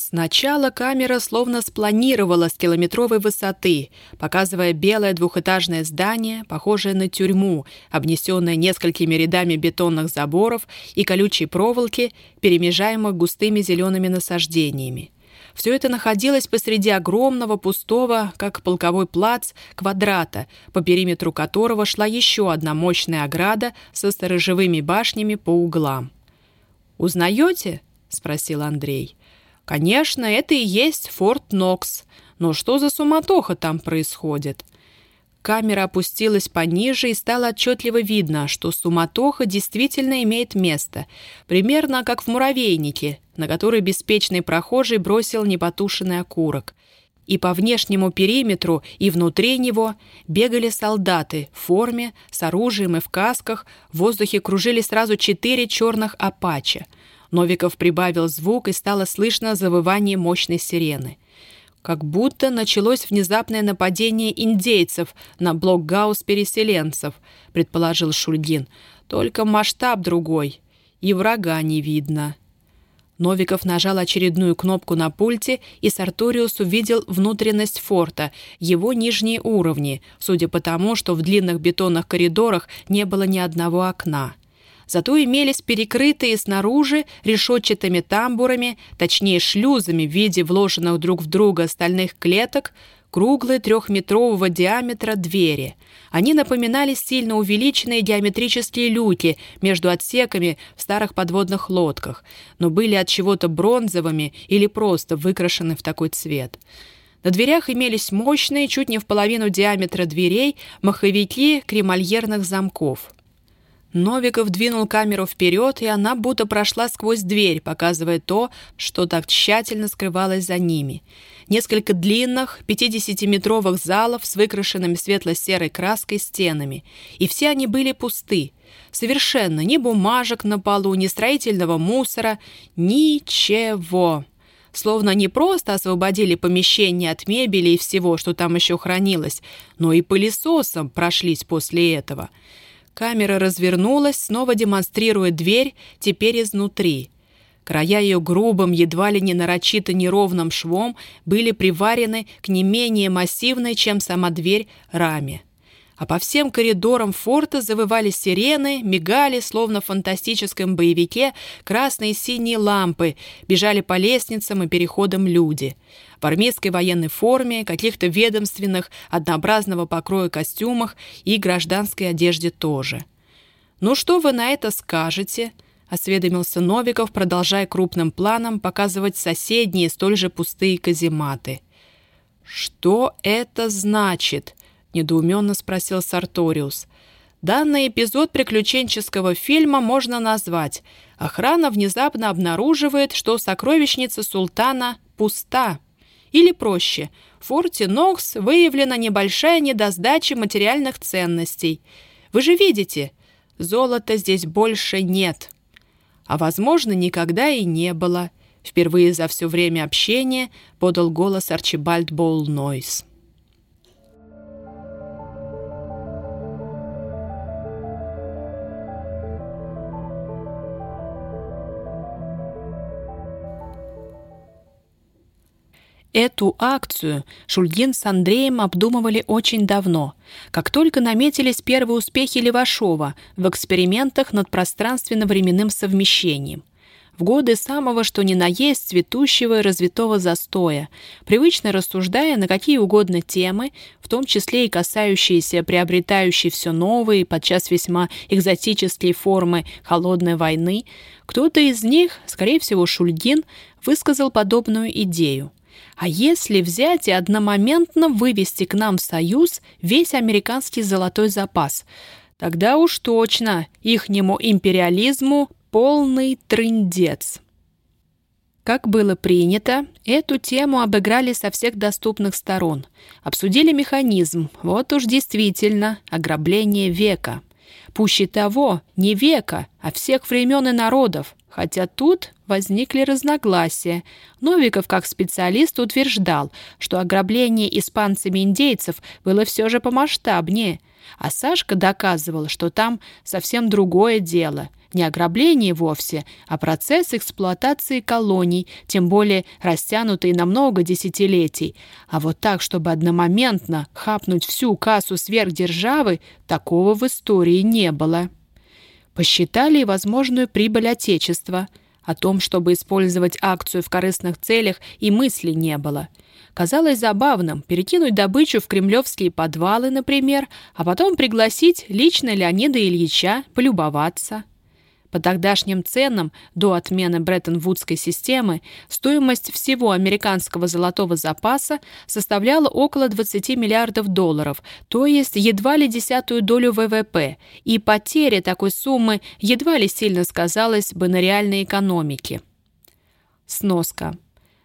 Сначала камера словно спланировала с километровой высоты, показывая белое двухэтажное здание, похожее на тюрьму, обнесенное несколькими рядами бетонных заборов и колючей проволоки, перемежаемых густыми зелеными насаждениями. Все это находилось посреди огромного, пустого, как полковой плац, квадрата, по периметру которого шла еще одна мощная ограда со сторожевыми башнями по углам. «Узнаете?» — спросил Андрей. Конечно, это и есть Форт Нокс. Но что за суматоха там происходит? Камера опустилась пониже и стало отчетливо видно, что суматоха действительно имеет место, примерно как в муравейнике, на который беспечный прохожий бросил непотушенный окурок. И по внешнему периметру и внутри него бегали солдаты в форме, с оружием и в касках, в воздухе кружили сразу четыре черных апача — Новиков прибавил звук, и стало слышно завывание мощной сирены. Как будто началось внезапное нападение индейцев на блокгаус переселенцев, предположил Шульгин. Только масштаб другой. И врага не видно. Новиков нажал очередную кнопку на пульте, и Сарториус увидел внутренность форта, его нижние уровни, судя по тому, что в длинных бетонных коридорах не было ни одного окна зато имелись перекрытые снаружи решетчатыми тамбурами, точнее шлюзами в виде вложенных друг в друга стальных клеток, круглые трехметрового диаметра двери. Они напоминали сильно увеличенные геометрические люки между отсеками в старых подводных лодках, но были от чего-то бронзовыми или просто выкрашены в такой цвет. На дверях имелись мощные, чуть не в половину диаметра дверей, маховики кремольерных замков. Новиков двинул камеру вперед, и она будто прошла сквозь дверь, показывая то, что так тщательно скрывалось за ними. Несколько длинных, 50-метровых залов с выкрашенными светло-серой краской стенами. И все они были пусты. Совершенно ни бумажек на полу, ни строительного мусора, ничего словно не просто освободили помещение от мебели и всего, что там еще хранилось, но и пылесосом прошлись после этого. Камера развернулась, снова демонстрируя дверь, теперь изнутри. Края ее грубым, едва ли не нарочито неровным швом были приварены к не менее массивной, чем сама дверь, раме а по всем коридорам форта завывали сирены, мигали, словно в фантастическом боевике, красные и синие лампы, бежали по лестницам и переходам люди. В армейской военной форме, каких-то ведомственных, однообразного покроя костюмах и гражданской одежде тоже. «Ну что вы на это скажете?» — осведомился Новиков, продолжая крупным планом показывать соседние столь же пустые казематы. «Что это значит?» — недоуменно спросил Сарториус. «Данный эпизод приключенческого фильма можно назвать. Охрана внезапно обнаруживает, что сокровищница султана пуста. Или проще, в форте Нокс выявлена небольшая недосдача материальных ценностей. Вы же видите, золота здесь больше нет. А, возможно, никогда и не было». Впервые за все время общения подал голос Арчибальд Боул Нойс. Эту акцию Шульгин с Андреем обдумывали очень давно, как только наметились первые успехи Левашова в экспериментах над пространственно-временным совмещением. В годы самого что ни на есть цветущего и развитого застоя, привычно рассуждая на какие угодно темы, в том числе и касающиеся приобретающей все новые, подчас весьма экзотические формы холодной войны, кто-то из них, скорее всего Шульгин, высказал подобную идею – а если взять и одномоментно вывести к нам в Союз весь американский золотой запас, тогда уж точно ихнему империализму полный трындец. Как было принято, эту тему обыграли со всех доступных сторон. Обсудили механизм, вот уж действительно, ограбление века. Пуще того, не века, а всех времен и народов, хотя тут возникли разногласия. Новиков, как специалист, утверждал, что ограбление испанцами индейцев было все же помасштабнее, а Сашка доказывал, что там совсем другое дело. Не ограбление вовсе, а процесс эксплуатации колоний, тем более растянутый на много десятилетий. А вот так, чтобы одномоментно хапнуть всю кассу сверхдержавы, такого в истории не было. Посчитали и возможную прибыль Отечества – о том, чтобы использовать акцию в корыстных целях, и мысли не было. Казалось забавным перекинуть добычу в кремлевские подвалы, например, а потом пригласить лично Леонида Ильича полюбоваться. По тогдашним ценам, до отмены Бреттон-Вудской системы, стоимость всего американского золотого запаса составляла около 20 миллиардов долларов, то есть едва ли десятую долю ВВП, и потеря такой суммы едва ли сильно сказалась бы на реальной экономике. Сноска.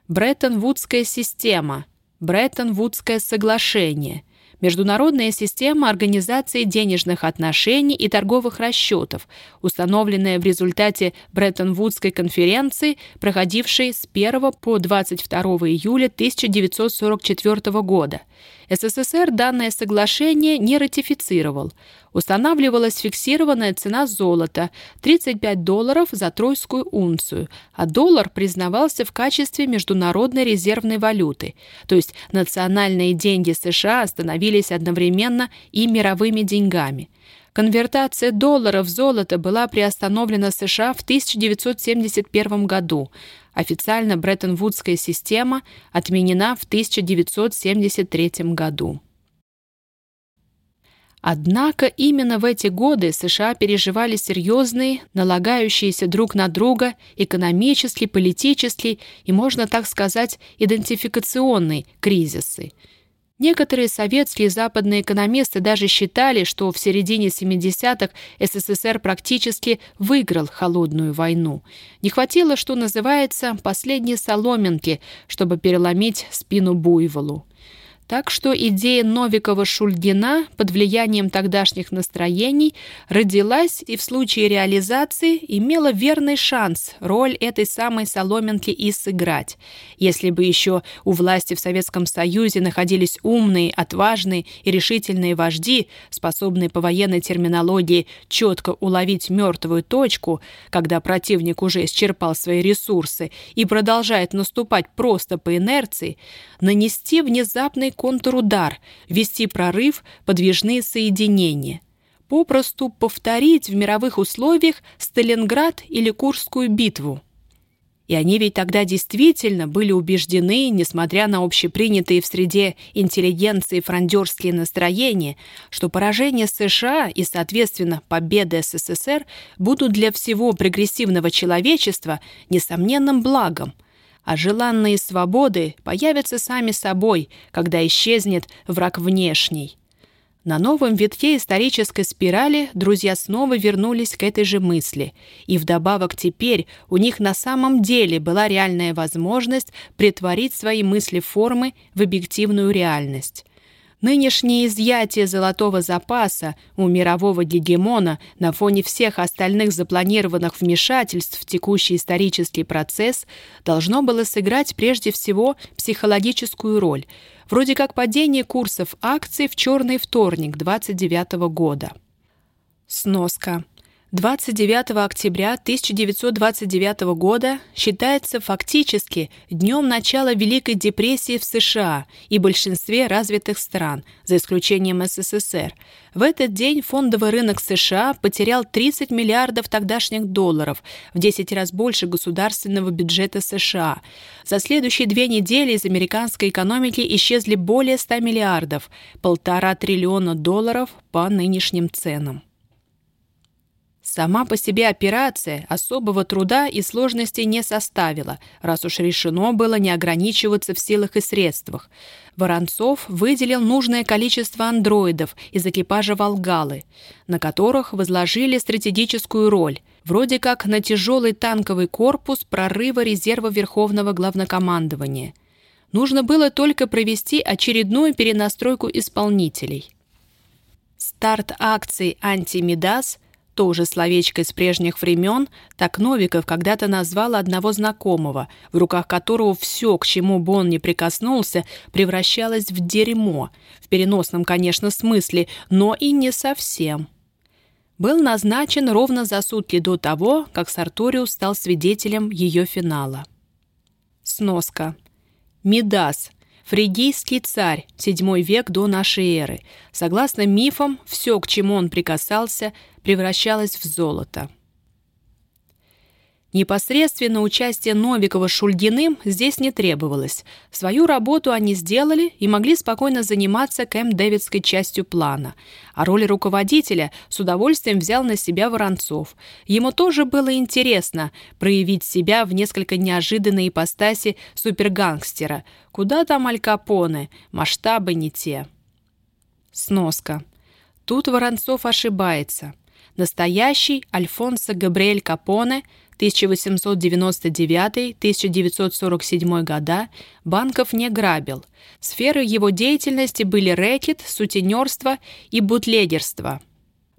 Бреттон-Вудская система. Бреттон-Вудское соглашение – Международная система организации денежных отношений и торговых расчетов, установленная в результате Бреттон-Вудской конференции, проходившей с 1 по 22 июля 1944 года. СССР данное соглашение не ратифицировал. Устанавливалась фиксированная цена золота – 35 долларов за тройскую унцию, а доллар признавался в качестве международной резервной валюты, то есть национальные деньги США становились одновременно и мировыми деньгами. Конвертация доллара в золото была приостановлена США в 1971 году. Официально Бреттон-Вудская система отменена в 1973 году. Однако именно в эти годы США переживали серьезные, налагающиеся друг на друга экономические, политические и, можно так сказать, идентификационные кризисы. Некоторые советские и западные экономисты даже считали, что в середине 70-х СССР практически выиграл холодную войну. Не хватило, что называется, последней соломинки, чтобы переломить спину буйволу. Так что идея Новикова-Шульгина под влиянием тогдашних настроений родилась и в случае реализации имела верный шанс роль этой самой соломинки и сыграть. Если бы еще у власти в Советском Союзе находились умные, отважные и решительные вожди, способные по военной терминологии четко уловить мертвую точку, когда противник уже исчерпал свои ресурсы и продолжает наступать просто по инерции, нанести внезапный контрудар, вести прорыв, подвижные соединения. Попросту повторить в мировых условиях Сталинград или Курскую битву. И они ведь тогда действительно были убеждены, несмотря на общепринятые в среде интеллигенции фрондерские настроения, что поражение США и, соответственно, победа СССР будут для всего прогрессивного человечества несомненным благом, а желанные свободы появятся сами собой, когда исчезнет враг внешний. На новом витке исторической спирали друзья снова вернулись к этой же мысли, и вдобавок теперь у них на самом деле была реальная возможность притворить свои мысли формы в объективную реальность. Нынешнее изъятие золотого запаса у мирового гегемона на фоне всех остальных запланированных вмешательств в текущий исторический процесс должно было сыграть прежде всего психологическую роль, вроде как падение курсов акций в черный вторник 29 года. Сноска. 29 октября 1929 года считается фактически днем начала Великой депрессии в США и большинстве развитых стран, за исключением СССР. В этот день фондовый рынок США потерял 30 миллиардов тогдашних долларов, в 10 раз больше государственного бюджета США. За следующие две недели из американской экономики исчезли более 100 миллиардов, полтора триллиона долларов по нынешним ценам. Сама по себе операция особого труда и сложности не составила, раз уж решено было не ограничиваться в силах и средствах. Воронцов выделил нужное количество андроидов из экипажа «Волгалы», на которых возложили стратегическую роль, вроде как на тяжелый танковый корпус прорыва резерва Верховного Главнокомандования. Нужно было только провести очередную перенастройку исполнителей. Старт акции «Антимидас» тоже словечко из прежних времен, так Новиков когда-то назвал одного знакомого, в руках которого все, к чему бы он ни прикоснулся, превращалось в дерьмо, в переносном, конечно, смысле, но и не совсем. Был назначен ровно за сутки до того, как Сарториус стал свидетелем ее финала. Сноска. Мидас – Фригийский царь, VII век до нашей эры. Согласно мифам, все, к чему он прикасался, превращалось в золото. Непосредственно участие Новикова с Шульгиным здесь не требовалось. Свою работу они сделали и могли спокойно заниматься Кэм-Дэвидской частью плана. А роль руководителя с удовольствием взял на себя Воронцов. Ему тоже было интересно проявить себя в несколько неожиданной ипостаси супергангстера. Куда там Аль Капоне? Масштабы не те. Сноска. Тут Воронцов ошибается. Настоящий Альфонсо Габриэль Капоне – 1899-1947 года банков не грабил. Сферы его деятельности были рэкет, сутенерство и бутлегерство.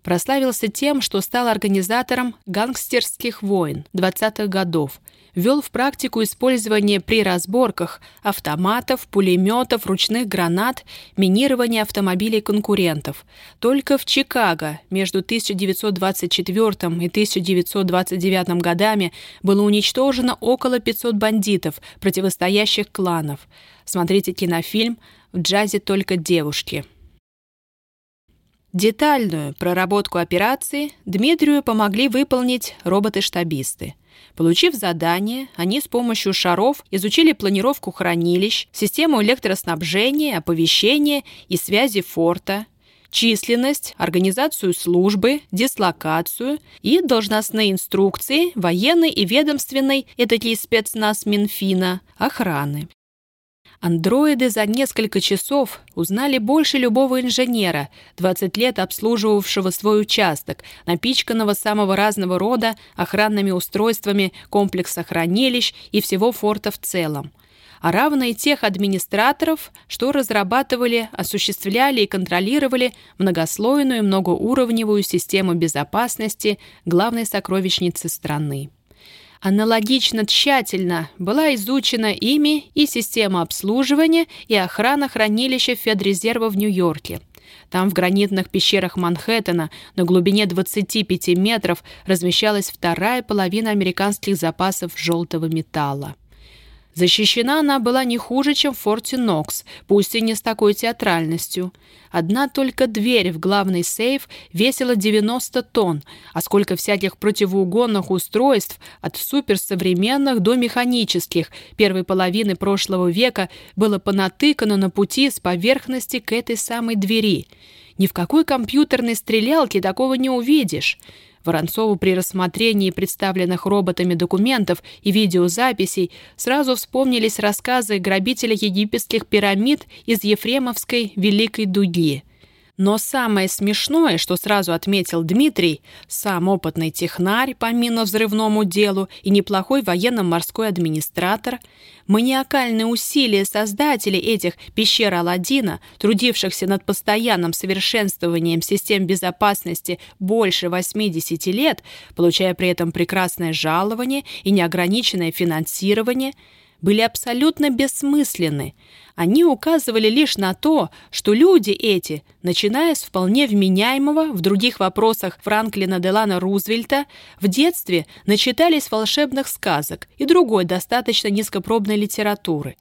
Прославился тем, что стал организатором гангстерских войн 20-х годов – ввел в практику использование при разборках автоматов, пулеметов, ручных гранат, минирование автомобилей конкурентов. Только в Чикаго между 1924 и 1929 годами было уничтожено около 500 бандитов, противостоящих кланов. Смотрите кинофильм «В джазе только девушки». Детальную проработку операции Дмитрию помогли выполнить роботы-штабисты. Получив задание, они с помощью шаров изучили планировку хранилищ, систему электроснабжения, оповещения и связи форта. численность, организацию службы, дислокацию и должностные инструкции военной и ведомственной, это спецназ Минфина, охраны. Андроиды за несколько часов узнали больше любого инженера, 20 лет обслуживавшего свой участок, напичканного самого разного рода охранными устройствами комплекса хранилищ и всего форта в целом а равно и тех администраторов, что разрабатывали, осуществляли и контролировали многослойную многоуровневую систему безопасности главной сокровищницы страны. Аналогично тщательно была изучена ими и система обслуживания и охрана хранилища Федрезерва в Нью-Йорке. Там в гранитных пещерах Манхэттена на глубине 25 метров размещалась вторая половина американских запасов желтого металла. Защищена она была не хуже, чем в форте Нокс, пусть и не с такой театральностью. Одна только дверь в главный сейф весила 90 тонн, а сколько всяких противоугонных устройств от суперсовременных до механических первой половины прошлого века было понатыкано на пути с поверхности к этой самой двери. Ни в какой компьютерной стрелялке такого не увидишь. Воронцову при рассмотрении представленных роботами документов и видеозаписей сразу вспомнились рассказы грабителя египетских пирамид из Ефремовской Великой Дуги – но самое смешное, что сразу отметил Дмитрий, сам опытный технарь по минно-взрывному делу и неплохой военно-морской администратор, маниакальные усилия создателей этих пещер Аладдина, трудившихся над постоянным совершенствованием систем безопасности больше 80 лет, получая при этом прекрасное жалование и неограниченное финансирование – были абсолютно бессмысленны. Они указывали лишь на то, что люди эти, начиная с вполне вменяемого в других вопросах Франклина Делана Рузвельта, в детстве начитались волшебных сказок и другой достаточно низкопробной литературы.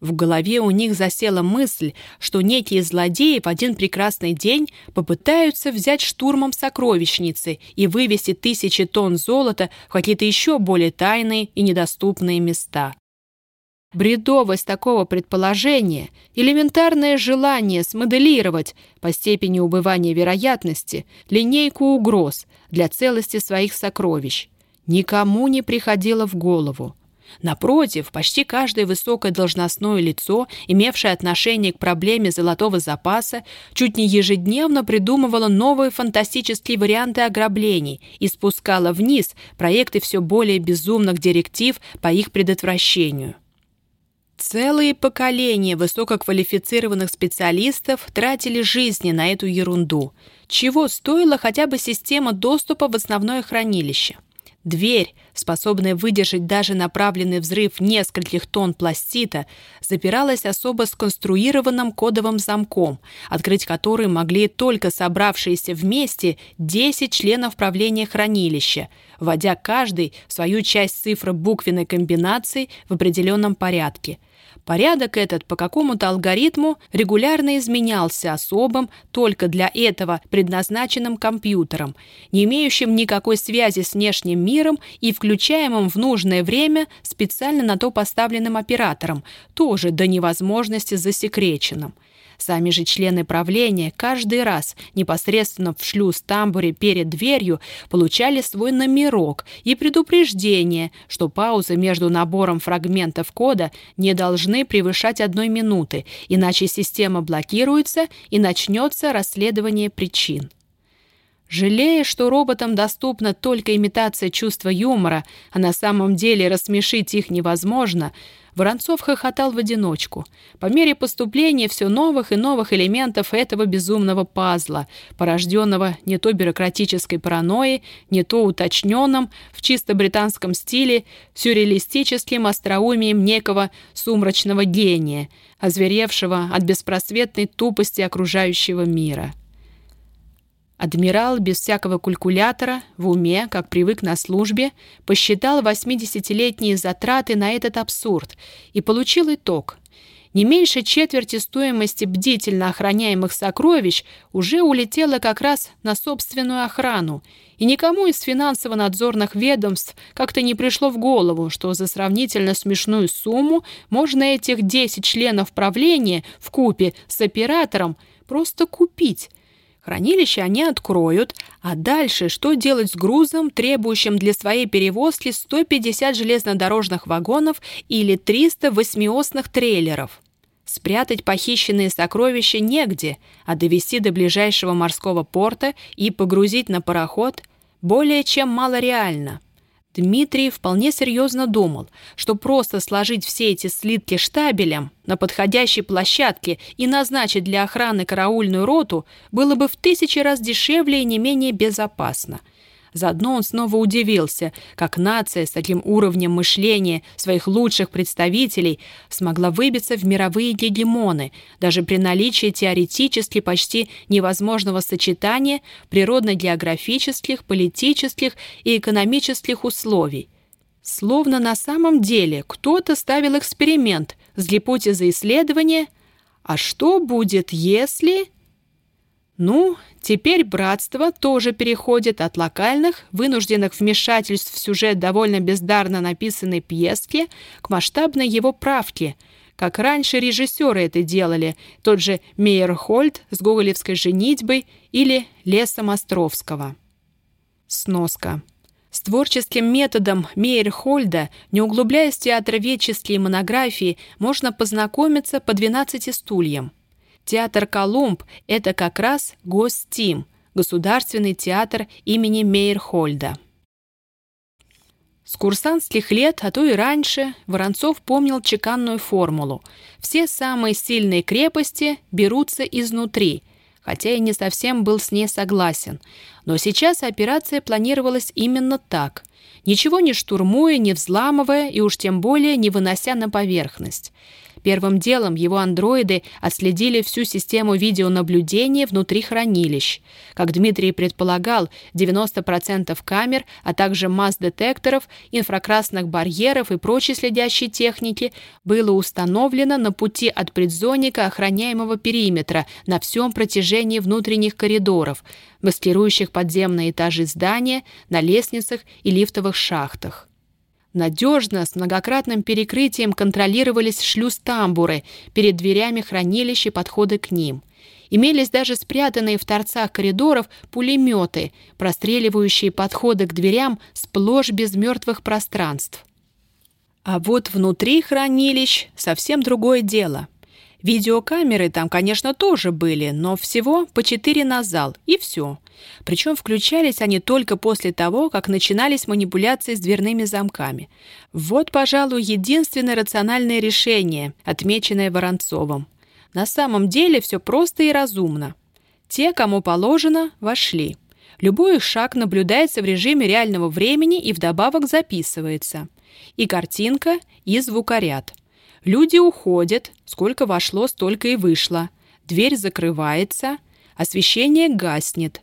В голове у них засела мысль, что некие злодеи в один прекрасный день попытаются взять штурмом сокровищницы и вывести тысячи тонн золота в какие-то еще более тайные и недоступные места. Бредовость такого предположения, элементарное желание смоделировать по степени убывания вероятности линейку угроз для целости своих сокровищ никому не приходило в голову. Напротив, почти каждое высокое должностное лицо, имевшее отношение к проблеме золотого запаса, чуть не ежедневно придумывало новые фантастические варианты ограблений и спускало вниз проекты все более безумных директив по их предотвращению. Целые поколения высококвалифицированных специалистов тратили жизни на эту ерунду, чего стоила хотя бы система доступа в основное хранилище. Дверь, способная выдержать даже направленный взрыв нескольких тонн пластита, запиралась особо сконструированным кодовым замком, открыть который могли только собравшиеся вместе 10 членов правления хранилища, вводя каждый свою часть цифры буквенной комбинации в определенном порядке – Порядок этот по какому-то алгоритму регулярно изменялся особым только для этого предназначенным компьютером, не имеющим никакой связи с внешним миром и включаемым в нужное время специально на то поставленным оператором, тоже до невозможности засекреченным. Сами же члены правления каждый раз непосредственно в шлюз-тамбуре перед дверью получали свой номерок и предупреждение, что паузы между набором фрагментов кода не должны превышать одной минуты, иначе система блокируется и начнется расследование причин. Жалея, что роботам доступна только имитация чувства юмора, а на самом деле рассмешить их невозможно, Воронцов хохотал в одиночку. По мере поступления все новых и новых элементов этого безумного пазла, порожденного не то бюрократической паранойей, не то уточненным в чисто британском стиле сюрреалистическим остроумием некого сумрачного гения, озверевшего от беспросветной тупости окружающего мира. Адмирал без всякого калькулятора, в уме, как привык на службе, посчитал 80-летние затраты на этот абсурд и получил итог. Не меньше четверти стоимости бдительно охраняемых сокровищ уже улетело как раз на собственную охрану, и никому из финансово-надзорных ведомств как-то не пришло в голову, что за сравнительно смешную сумму можно этих 10 членов правления в купе с оператором просто купить, Хранилище они откроют, а дальше что делать с грузом, требующим для своей перевозки 150 железнодорожных вагонов или 300 восьмиосных трейлеров? Спрятать похищенные сокровища негде, а довести до ближайшего морского порта и погрузить на пароход более чем малореально – Дмитрий вполне серьезно думал, что просто сложить все эти слитки штабелем на подходящей площадке и назначить для охраны караульную роту было бы в тысячи раз дешевле и не менее безопасно – Заодно он снова удивился, как нация с таким уровнем мышления своих лучших представителей смогла выбиться в мировые гегемоны, даже при наличии теоретически почти невозможного сочетания природно-географических, политических и экономических условий. Словно на самом деле кто-то ставил эксперимент с гипотезой исследования «А что будет, если...» Ну, теперь братство тоже переходит от локальных, вынужденных вмешательств в сюжет довольно бездарно написанной пьески к масштабной его правке, как раньше режиссеры это делали, тот же Мейерхольд с гоголевской женитьбой или Лесом Островского. Сноска. С творческим методом Мейерхольда, не углубляясь в театроведческие монографии, можно познакомиться по «12 стульям». Театр «Колумб» — это как раз Гостим, Государственный театр имени Мейерхольда. С курсантских лет, а то и раньше, Воронцов помнил чеканную формулу. Все самые сильные крепости берутся изнутри, хотя и не совсем был с ней согласен. Но сейчас операция планировалась именно так. Ничего не штурмуя, не взламывая и уж тем более не вынося на поверхность. Первым делом его андроиды отследили всю систему видеонаблюдения внутри хранилищ. Как Дмитрий предполагал, 90% камер, а также масс-детекторов, инфракрасных барьеров и прочей следящей техники было установлено на пути от предзонника охраняемого периметра на всем протяжении внутренних коридоров, маскирующих подземные этажи здания, на лестницах и лифтовых шахтах. Надежно, с многократным перекрытием контролировались шлюз-тамбуры перед дверями хранилищ и подходы к ним. Имелись даже спрятанные в торцах коридоров пулеметы, простреливающие подходы к дверям сплошь без мертвых пространств. А вот внутри хранилищ совсем другое дело. Видеокамеры там, конечно, тоже были, но всего по четыре на зал, и все. Причем включались они только после того, как начинались манипуляции с дверными замками. Вот, пожалуй, единственное рациональное решение, отмеченное Воронцовым. На самом деле все просто и разумно. Те, кому положено, вошли. Любой их шаг наблюдается в режиме реального времени и вдобавок записывается. И картинка, и звукоряд. Люди уходят, сколько вошло, столько и вышло. Дверь закрывается, освещение гаснет.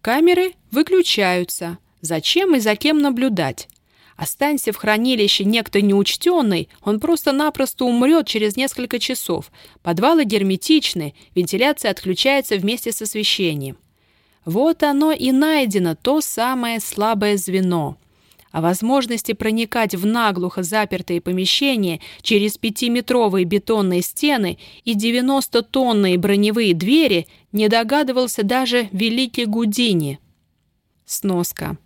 Камеры выключаются. Зачем и за кем наблюдать? Останься в хранилище некто неучтенный, он просто-напросто умрет через несколько часов. Подвалы герметичны, вентиляция отключается вместе с освещением. Вот оно и найдено, то самое слабое звено — о возможности проникать в наглухо запертые помещения через пятиметровые бетонные стены и 90-тонные броневые двери не догадывался даже великий Гудини. Сноска.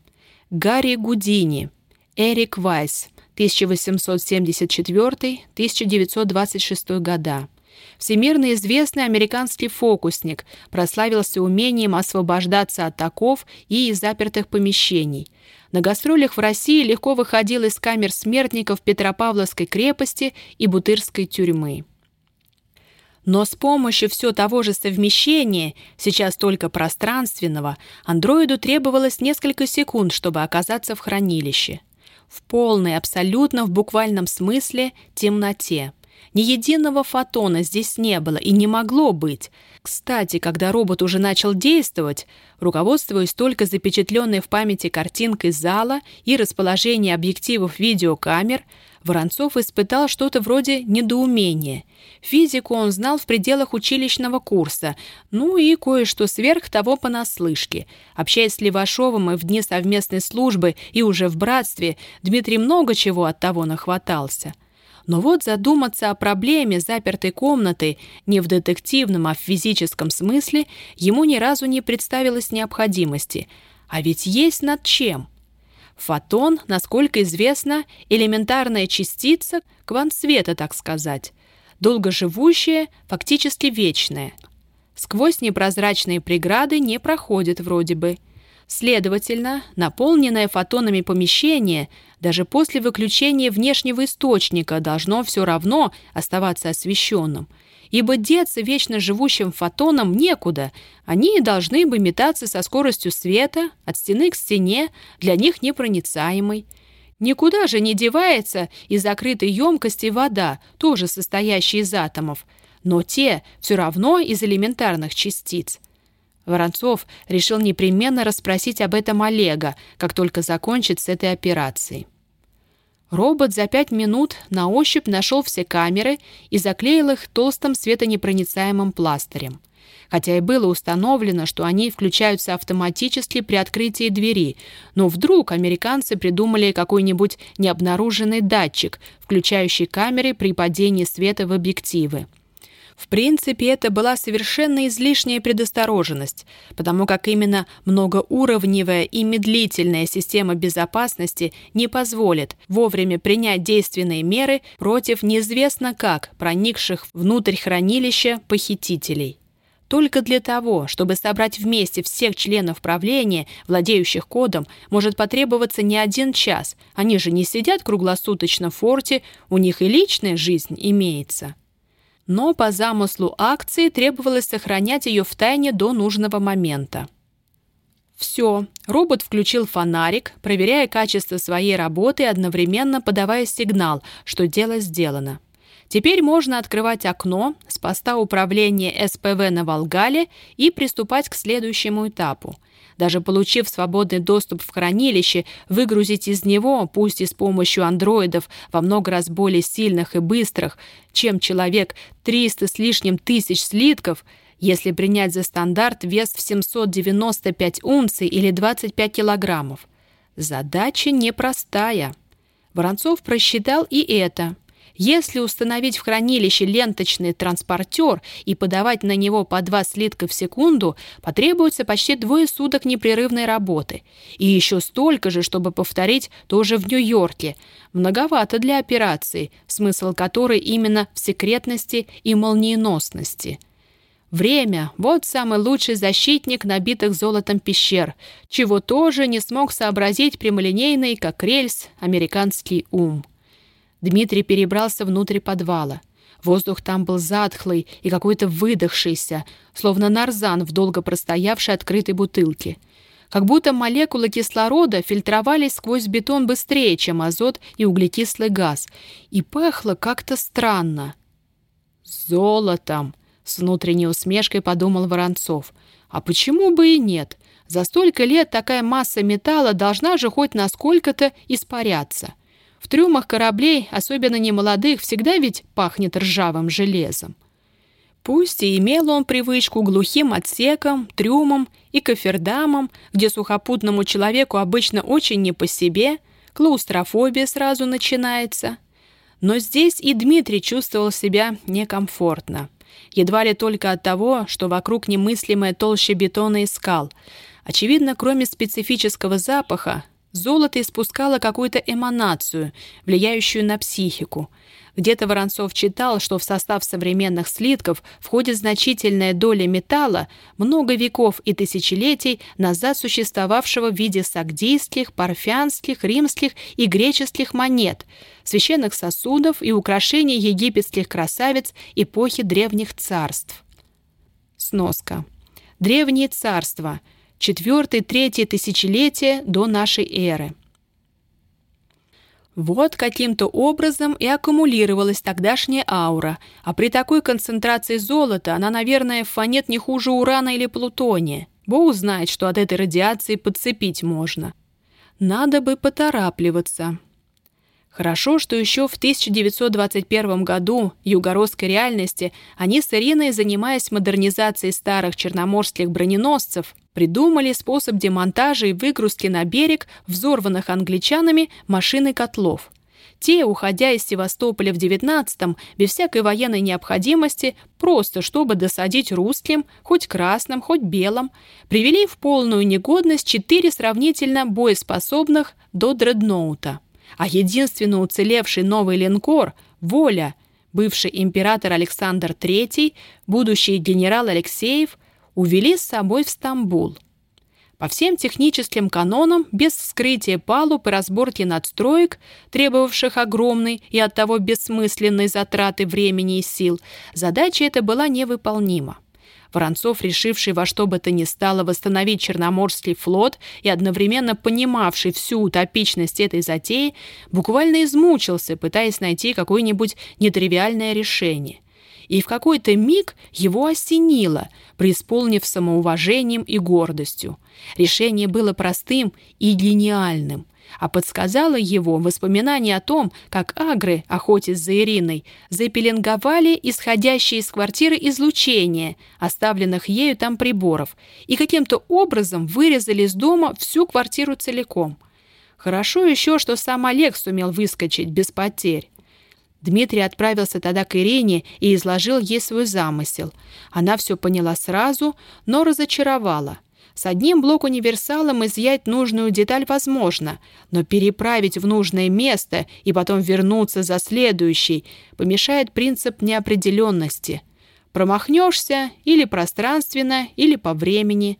Гарри Гудини. Эрик Вайс. 1874-1926 года. Всемирно известный американский фокусник, прославился умением освобождаться от оков и из запертых помещений – на гастролях в России легко выходил из камер смертников Петропавловской крепости и Бутырской тюрьмы. Но с помощью все того же совмещения, сейчас только пространственного, андроиду требовалось несколько секунд, чтобы оказаться в хранилище. В полной, абсолютно в буквальном смысле темноте. Ни единого фотона здесь не было и не могло быть. Кстати, когда робот уже начал действовать, руководствуясь только запечатленной в памяти картинкой зала и расположения объективов видеокамер, Воронцов испытал что-то вроде недоумения. Физику он знал в пределах училищного курса, ну и кое-что сверх того понаслышке. Общаясь с Левашовым и в дни совместной службы, и уже в братстве, Дмитрий много чего от того нахватался. Но вот задуматься о проблеме запертой комнаты не в детективном, а в физическом смысле ему ни разу не представилось необходимости. А ведь есть над чем. Фотон, насколько известно, элементарная частица, квант света, так сказать, долгоживущая, фактически вечная. Сквозь непрозрачные преграды не проходит вроде бы. Следовательно, наполненное фотонами помещение даже после выключения внешнего источника должно все равно оставаться освещенным, ибо деться вечно живущим фотонам некуда, они должны бы метаться со скоростью света от стены к стене, для них непроницаемой. Никуда же не девается из закрытой емкости вода, тоже состоящая из атомов, но те все равно из элементарных частиц – Воронцов решил непременно расспросить об этом Олега, как только закончит с этой операцией. Робот за пять минут на ощупь нашел все камеры и заклеил их толстым светонепроницаемым пластырем. Хотя и было установлено, что они включаются автоматически при открытии двери, но вдруг американцы придумали какой-нибудь необнаруженный датчик, включающий камеры при падении света в объективы. В принципе, это была совершенно излишняя предосторожность, потому как именно многоуровневая и медлительная система безопасности не позволит вовремя принять действенные меры против неизвестно как проникших внутрь хранилища похитителей. Только для того, чтобы собрать вместе всех членов правления, владеющих кодом, может потребоваться не один час. Они же не сидят круглосуточно в форте, у них и личная жизнь имеется но по замыслу акции требовалось сохранять ее в тайне до нужного момента. Все, робот включил фонарик, проверяя качество своей работы и одновременно подавая сигнал, что дело сделано. Теперь можно открывать окно с поста управления СПВ на Волгале и приступать к следующему этапу – даже получив свободный доступ в хранилище, выгрузить из него, пусть и с помощью андроидов, во много раз более сильных и быстрых, чем человек 300 с лишним тысяч слитков, если принять за стандарт вес в 795 унций или 25 килограммов. Задача непростая. Воронцов просчитал и это – если установить в хранилище ленточный транспортер и подавать на него по два слитка в секунду, потребуется почти двое суток непрерывной работы. И еще столько же, чтобы повторить тоже в Нью-Йорке. Многовато для операции, смысл которой именно в секретности и молниеносности. Время – вот самый лучший защитник набитых золотом пещер, чего тоже не смог сообразить прямолинейный, как рельс, американский ум. Дмитрий перебрался внутрь подвала. Воздух там был затхлый и какой-то выдохшийся, словно нарзан в долго простоявшей открытой бутылке. Как будто молекулы кислорода фильтровались сквозь бетон быстрее, чем азот и углекислый газ. И пахло как-то странно. «Золотом!» — с внутренней усмешкой подумал Воронцов. «А почему бы и нет? За столько лет такая масса металла должна же хоть насколько-то испаряться». В трюмах кораблей, особенно немолодых, всегда ведь пахнет ржавым железом. Пусть и имел он привычку глухим отсекам, трюмам и кофердамам, где сухопутному человеку обычно очень не по себе, клаустрофобия сразу начинается. Но здесь и Дмитрий чувствовал себя некомфортно. Едва ли только от того, что вокруг немыслимая толща бетона и скал. Очевидно, кроме специфического запаха, Золото испускало какую-то эманацию, влияющую на психику. Где-то Воронцов читал, что в состав современных слитков входит значительная доля металла, много веков и тысячелетий назад существовавшего в виде сагдийских, парфянских, римских и греческих монет, священных сосудов и украшений египетских красавиц эпохи древних царств. Сноска. Древние царства – четвертое-третье тысячелетие до нашей эры. Вот каким-то образом и аккумулировалась тогдашняя аура, а при такой концентрации золота она, наверное, фонет не хуже урана или плутония. Бог знает, что от этой радиации подцепить можно. Надо бы поторапливаться. Хорошо, что еще в 1921 году югородской реальности они с Ириной, занимаясь модернизацией старых черноморских броненосцев, придумали способ демонтажа и выгрузки на берег взорванных англичанами машины котлов. Те, уходя из Севастополя в 19-м, без всякой военной необходимости, просто чтобы досадить русским, хоть красным, хоть белым, привели в полную негодность четыре сравнительно боеспособных до дредноута. А единственно уцелевший новый линкор «Воля», бывший император Александр III, будущий генерал Алексеев, увели с собой в Стамбул – по всем техническим канонам, без вскрытия палуб и разборки надстроек, требовавших огромной и оттого бессмысленной затраты времени и сил, задача эта была невыполнима. Воронцов, решивший во что бы то ни стало восстановить Черноморский флот и одновременно понимавший всю утопичность этой затеи, буквально измучился, пытаясь найти какое-нибудь нетривиальное решение – и в какой-то миг его осенило, преисполнив самоуважением и гордостью. Решение было простым и гениальным, а подсказало его воспоминание о том, как агры, охотясь за Ириной, запеленговали исходящие из квартиры излучения, оставленных ею там приборов, и каким-то образом вырезали из дома всю квартиру целиком. Хорошо еще, что сам Олег сумел выскочить без потерь. Дмитрий отправился тогда к Ирине и изложил ей свой замысел. Она все поняла сразу, но разочаровала. С одним блок-универсалом изъять нужную деталь возможно, но переправить в нужное место и потом вернуться за следующий помешает принцип неопределенности. Промахнешься или пространственно, или по времени.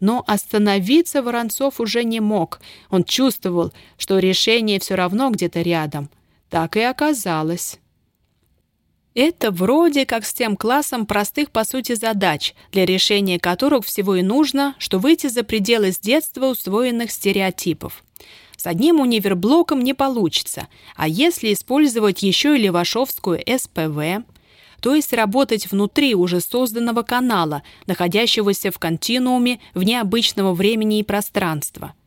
Но остановиться Воронцов уже не мог. Он чувствовал, что решение все равно где-то рядом – так и оказалось. Это вроде как с тем классом простых по сути задач, для решения которых всего и нужно, что выйти за пределы с детства усвоенных стереотипов. С одним универблоком не получится, а если использовать еще и левашовскую СПВ, то есть работать внутри уже созданного канала, находящегося в континууме вне обычного времени и пространства –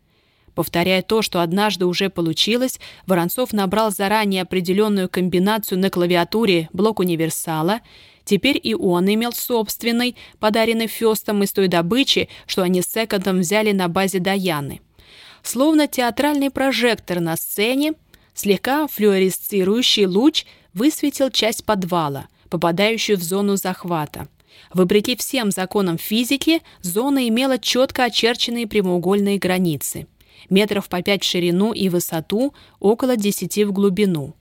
Повторяя то, что однажды уже получилось, Воронцов набрал заранее определенную комбинацию на клавиатуре блок универсала. Теперь и он имел собственный, подаренный Фестом из той добычи, что они с Секондом взяли на базе Даяны. Словно театральный прожектор на сцене, слегка флюоресцирующий луч высветил часть подвала, попадающую в зону захвата. Вопреки всем законам физики, зона имела четко очерченные прямоугольные границы – метров по пять в ширину и высоту, около десяти в глубину.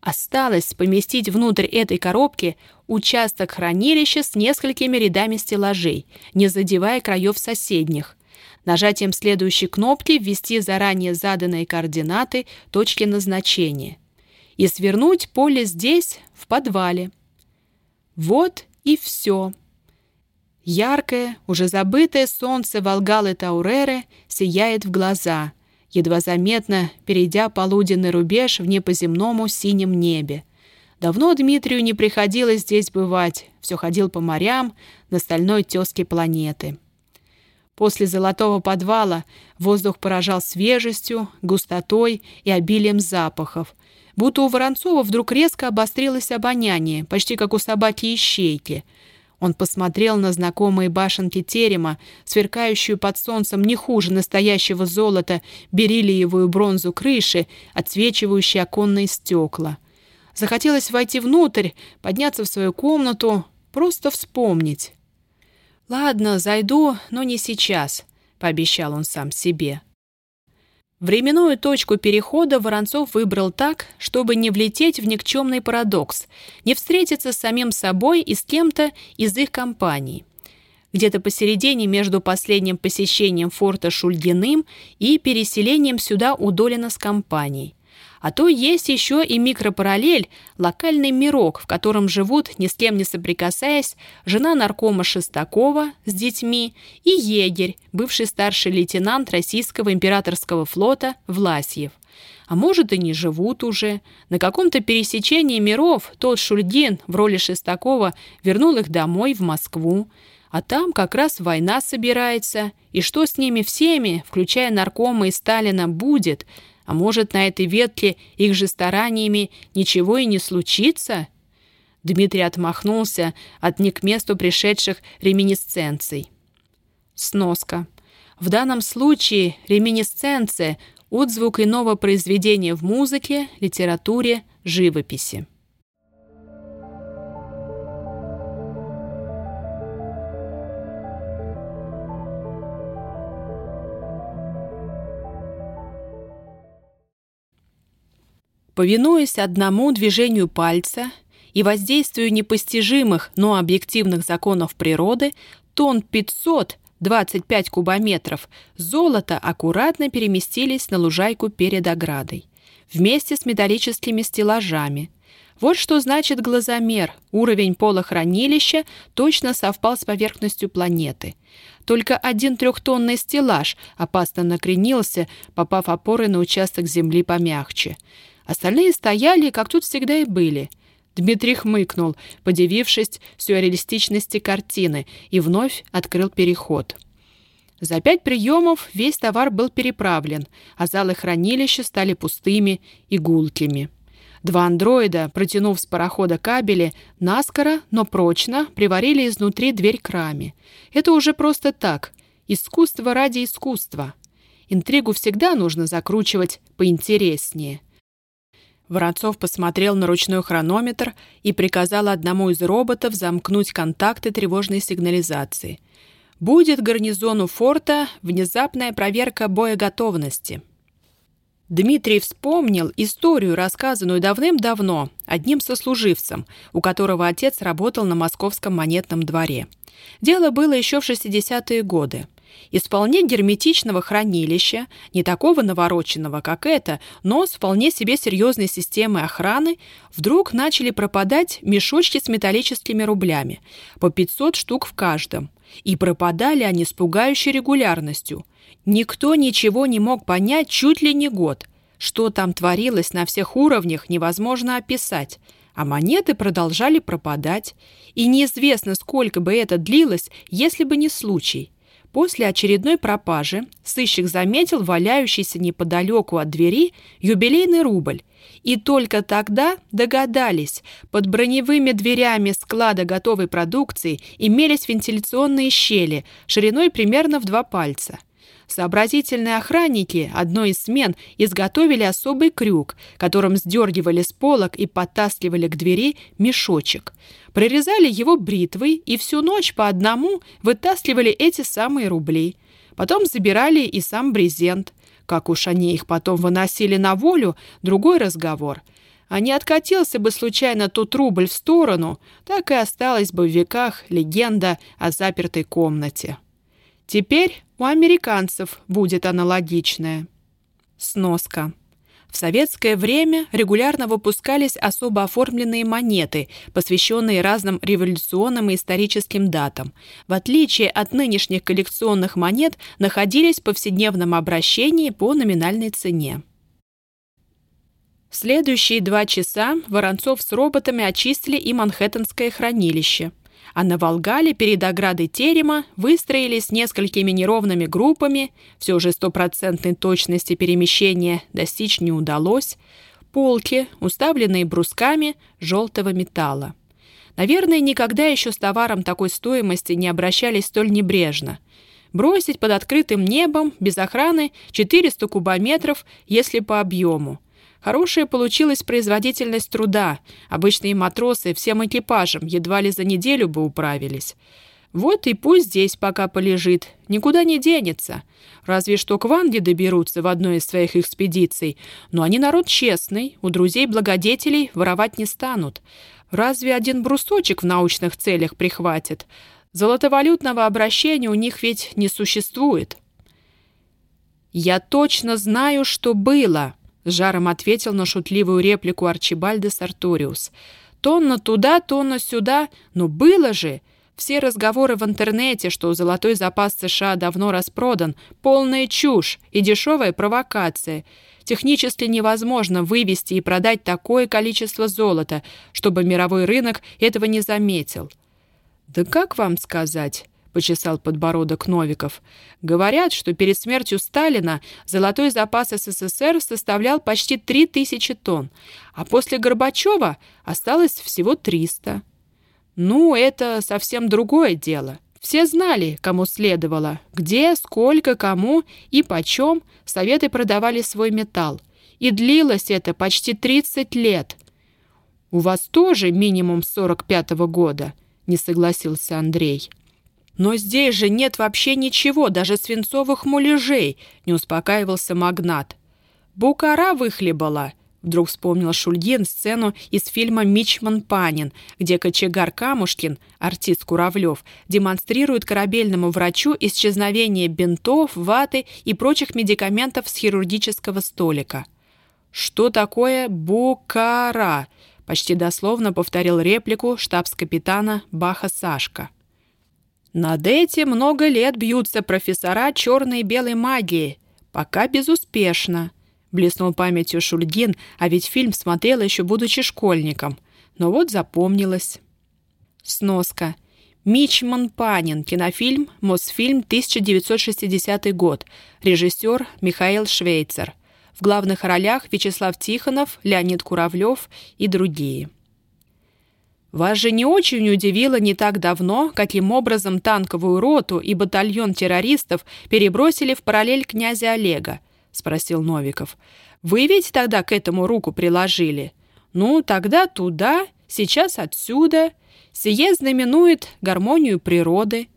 Осталось поместить внутрь этой коробки участок хранилища с несколькими рядами стеллажей, не задевая краев соседних. Нажатием следующей кнопки ввести заранее заданные координаты точки назначения. И свернуть поле здесь, в подвале. Вот и все. Яркое, уже забытое солнце Волгалы Тауреры сияет в глаза, едва заметно перейдя полуденный рубеж в непоземному синем небе. Давно Дмитрию не приходилось здесь бывать, все ходил по морям на стальной теске планеты. После золотого подвала воздух поражал свежестью, густотой и обилием запахов. Будто у Воронцова вдруг резко обострилось обоняние, почти как у собаки-ищейки — он посмотрел на знакомые башенки терема, сверкающую под солнцем не хуже настоящего золота, бериллиевую бронзу крыши, отсвечивающие оконные стекла. Захотелось войти внутрь, подняться в свою комнату, просто вспомнить. «Ладно, зайду, но не сейчас», — пообещал он сам себе. Временную точку перехода Воронцов выбрал так, чтобы не влететь в никчемный парадокс, не встретиться с самим собой и с кем-то из их компании. Где-то посередине между последним посещением форта Шульгиным и переселением сюда у Долина с компанией. А то есть еще и микропараллель, локальный мирок, в котором живут, ни с кем не соприкасаясь, жена наркома Шестакова с детьми и егерь, бывший старший лейтенант российского императорского флота Власьев. А может, и не живут уже. На каком-то пересечении миров тот Шульгин в роли Шестакова вернул их домой, в Москву. А там как раз война собирается. И что с ними всеми, включая наркома и Сталина, будет – а может, на этой ветке их же стараниями ничего и не случится? Дмитрий отмахнулся от не к месту пришедших реминисценций. Сноска. В данном случае реминисценция отзвук иного произведения в музыке, литературе, живописи. Повинуясь одному движению пальца и воздействию непостижимых, но объективных законов природы, тон 500 25 кубометров золота аккуратно переместились на лужайку перед оградой, вместе с металлическими стеллажами. Вот что значит глазомер. Уровень пола хранилища точно совпал с поверхностью планеты. Только один трехтонный стеллаж опасно накренился, попав опорой на участок земли помягче – Остальные стояли, как тут всегда и были. Дмитрий хмыкнул, подивившись сюрреалистичности картины, и вновь открыл переход. За пять приемов весь товар был переправлен, а залы хранилища стали пустыми и гулкими. Два андроида, протянув с парохода кабели, наскоро, но прочно приварили изнутри дверь к раме. Это уже просто так. Искусство ради искусства. Интригу всегда нужно закручивать поинтереснее. Воронцов посмотрел на ручной хронометр и приказал одному из роботов замкнуть контакты тревожной сигнализации. Будет гарнизону форта внезапная проверка боеготовности. Дмитрий вспомнил историю, рассказанную давным-давно одним сослуживцем, у которого отец работал на московском монетном дворе. Дело было еще в 60-е годы. Из вполне герметичного хранилища, не такого навороченного, как это, но с вполне себе серьезной системой охраны, вдруг начали пропадать мешочки с металлическими рублями, по 500 штук в каждом. И пропадали они с пугающей регулярностью. Никто ничего не мог понять чуть ли не год. Что там творилось на всех уровнях, невозможно описать а монеты продолжали пропадать, и неизвестно, сколько бы это длилось, если бы не случай. После очередной пропажи сыщик заметил валяющийся неподалеку от двери юбилейный рубль, и только тогда догадались, под броневыми дверями склада готовой продукции имелись вентиляционные щели шириной примерно в два пальца. Сообразительные охранники одной из смен изготовили особый крюк, которым сдергивали с полок и подтаскивали к двери мешочек. Прорезали его бритвой и всю ночь по одному вытаскивали эти самые рубли. Потом забирали и сам брезент. Как уж они их потом выносили на волю, другой разговор. А не откатился бы случайно тот рубль в сторону, так и осталась бы в веках легенда о запертой комнате. Теперь у американцев будет аналогичное. Сноска. В советское время регулярно выпускались особо оформленные монеты, посвященные разным революционным и историческим датам. В отличие от нынешних коллекционных монет, находились в повседневном обращении по номинальной цене. В следующие два часа Воронцов с роботами очистили и Манхэттенское хранилище – а на Волгале перед оградой терема выстроились несколькими неровными группами, все же стопроцентной точности перемещения достичь не удалось, полки, уставленные брусками желтого металла. Наверное, никогда еще с товаром такой стоимости не обращались столь небрежно. Бросить под открытым небом, без охраны, 400 кубометров, если по объему – Хорошая получилась производительность труда. Обычные матросы всем экипажем едва ли за неделю бы управились. Вот и пусть здесь пока полежит, никуда не денется. Разве что к Ванге доберутся в одной из своих экспедиций. Но они народ честный, у друзей-благодетелей воровать не станут. Разве один брусочек в научных целях прихватит? Золотовалютного обращения у них ведь не существует. «Я точно знаю, что было», жаром ответил на шутливую реплику Арчибальда Сарториус. «Тонна туда, тонна сюда, но было же!» Все разговоры в интернете, что золотой запас США давно распродан, полная чушь и дешевая провокация. Технически невозможно вывести и продать такое количество золота, чтобы мировой рынок этого не заметил. «Да как вам сказать?» — почесал подбородок Новиков. «Говорят, что перед смертью Сталина золотой запас СССР составлял почти три тысячи тонн, а после Горбачева осталось всего триста. Ну, это совсем другое дело. Все знали, кому следовало, где, сколько, кому и почем советы продавали свой металл. И длилось это почти 30 лет. «У вас тоже минимум 45-го года», — не согласился Андрей. «Но здесь же нет вообще ничего, даже свинцовых муляжей», — не успокаивался магнат. «Букара выхлебала», — вдруг вспомнил Шульгин сцену из фильма «Мичман Панин», где кочегар Камушкин, артист Куравлев, демонстрирует корабельному врачу исчезновение бинтов, ваты и прочих медикаментов с хирургического столика. «Что такое Букара?» — почти дословно повторил реплику штабс-капитана Баха Сашка. Над этим много лет бьются профессора черной и белой магии, пока безуспешно. Блеснул памятью Шульгин, а ведь фильм смотрел еще будучи школьником. Но вот запомнилось. Сноска. Мичман Панин. Кинофильм «Мосфильм», 1960 год. Режиссер Михаил Швейцер. В главных ролях Вячеслав Тихонов, Леонид Куравлев и другие. Вас же не очень удивило не так давно, каким образом танковую роту и батальон террористов перебросили в параллель князя Олега, — спросил Новиков. «Вы ведь тогда к этому руку приложили? Ну, тогда туда, сейчас отсюда. Сие знаменует гармонию природы».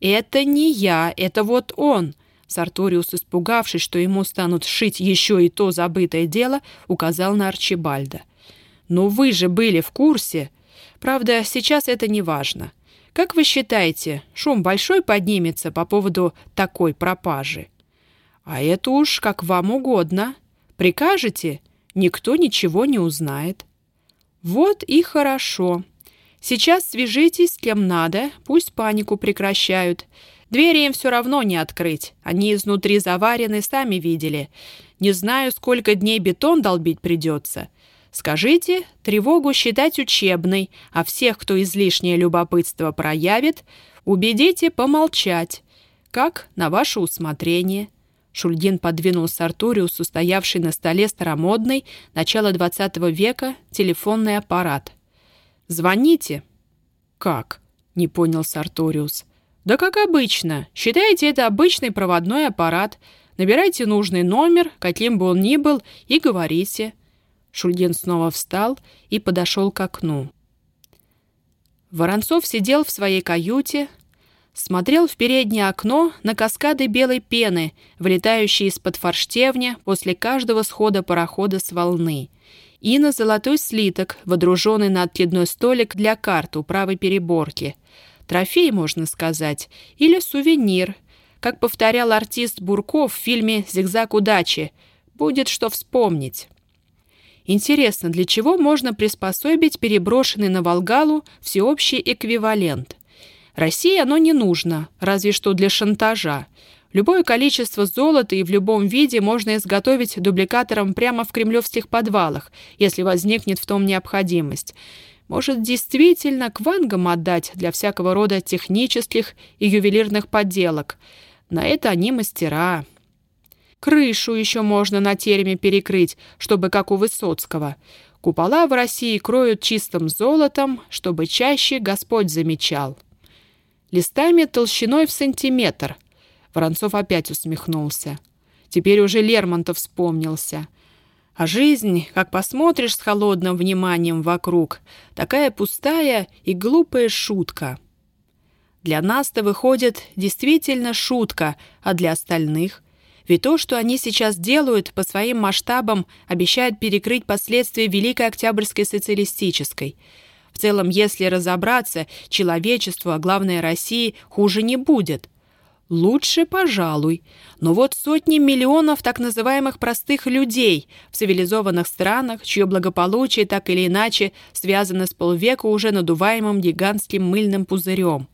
«Это не я, это вот он», Сарториус, испугавшись, что ему станут шить еще и то забытое дело, указал на Арчибальда. «Но вы же были в курсе. Правда, сейчас это не важно. Как вы считаете, шум большой поднимется по поводу такой пропажи?» А это уж как вам угодно. Прикажете, никто ничего не узнает. Вот и хорошо. Сейчас свяжитесь с кем надо, пусть панику прекращают. Двери им все равно не открыть. Они изнутри заварены, сами видели. Не знаю, сколько дней бетон долбить придется. Скажите, тревогу считать учебной, а всех, кто излишнее любопытство проявит, убедите помолчать. Как на ваше усмотрение. Шульгин подвинул Сартуриусу, стоявший на столе старомодный, начало XX века, телефонный аппарат. «Звоните». «Как?» — не понял Сарториус. «Да как обычно. Считайте это обычный проводной аппарат. Набирайте нужный номер, каким бы он ни был, и говорите». Шульгин снова встал и подошел к окну. Воронцов сидел в своей каюте, смотрел в переднее окно на каскады белой пены, вылетающие из-под форштевня после каждого схода парохода с волны, и на золотой слиток, водруженный на откидной столик для карт у правой переборки. Трофей, можно сказать, или сувенир. Как повторял артист Бурков в фильме «Зигзаг удачи», будет что вспомнить. Интересно, для чего можно приспособить переброшенный на Волгалу всеобщий эквивалент – России оно не нужно, разве что для шантажа. Любое количество золота и в любом виде можно изготовить дубликатором прямо в кремлевских подвалах, если возникнет в том необходимость. Может, действительно к вангам отдать для всякого рода технических и ювелирных подделок. На это они мастера. Крышу еще можно на тереме перекрыть, чтобы как у Высоцкого. Купола в России кроют чистым золотом, чтобы чаще Господь замечал листами толщиной в сантиметр. Воронцов опять усмехнулся. Теперь уже Лермонтов вспомнился. А жизнь, как посмотришь с холодным вниманием вокруг, такая пустая и глупая шутка. Для нас-то выходит действительно шутка, а для остальных? Ведь то, что они сейчас делают, по своим масштабам обещает перекрыть последствия Великой Октябрьской социалистической – в целом, если разобраться, человечеству, а главное России, хуже не будет. Лучше, пожалуй. Но вот сотни миллионов так называемых простых людей в цивилизованных странах, чье благополучие так или иначе связано с полвека уже надуваемым гигантским мыльным пузырем.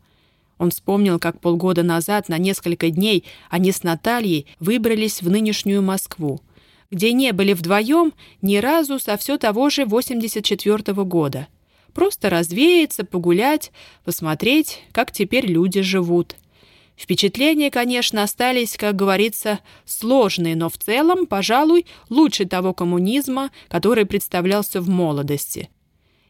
Он вспомнил, как полгода назад на несколько дней они с Натальей выбрались в нынешнюю Москву, где не были вдвоем ни разу со все того же 84 -го года. Просто развеяться, погулять, посмотреть, как теперь люди живут. Впечатления, конечно, остались, как говорится, сложные, но в целом, пожалуй, лучше того коммунизма, который представлялся в молодости.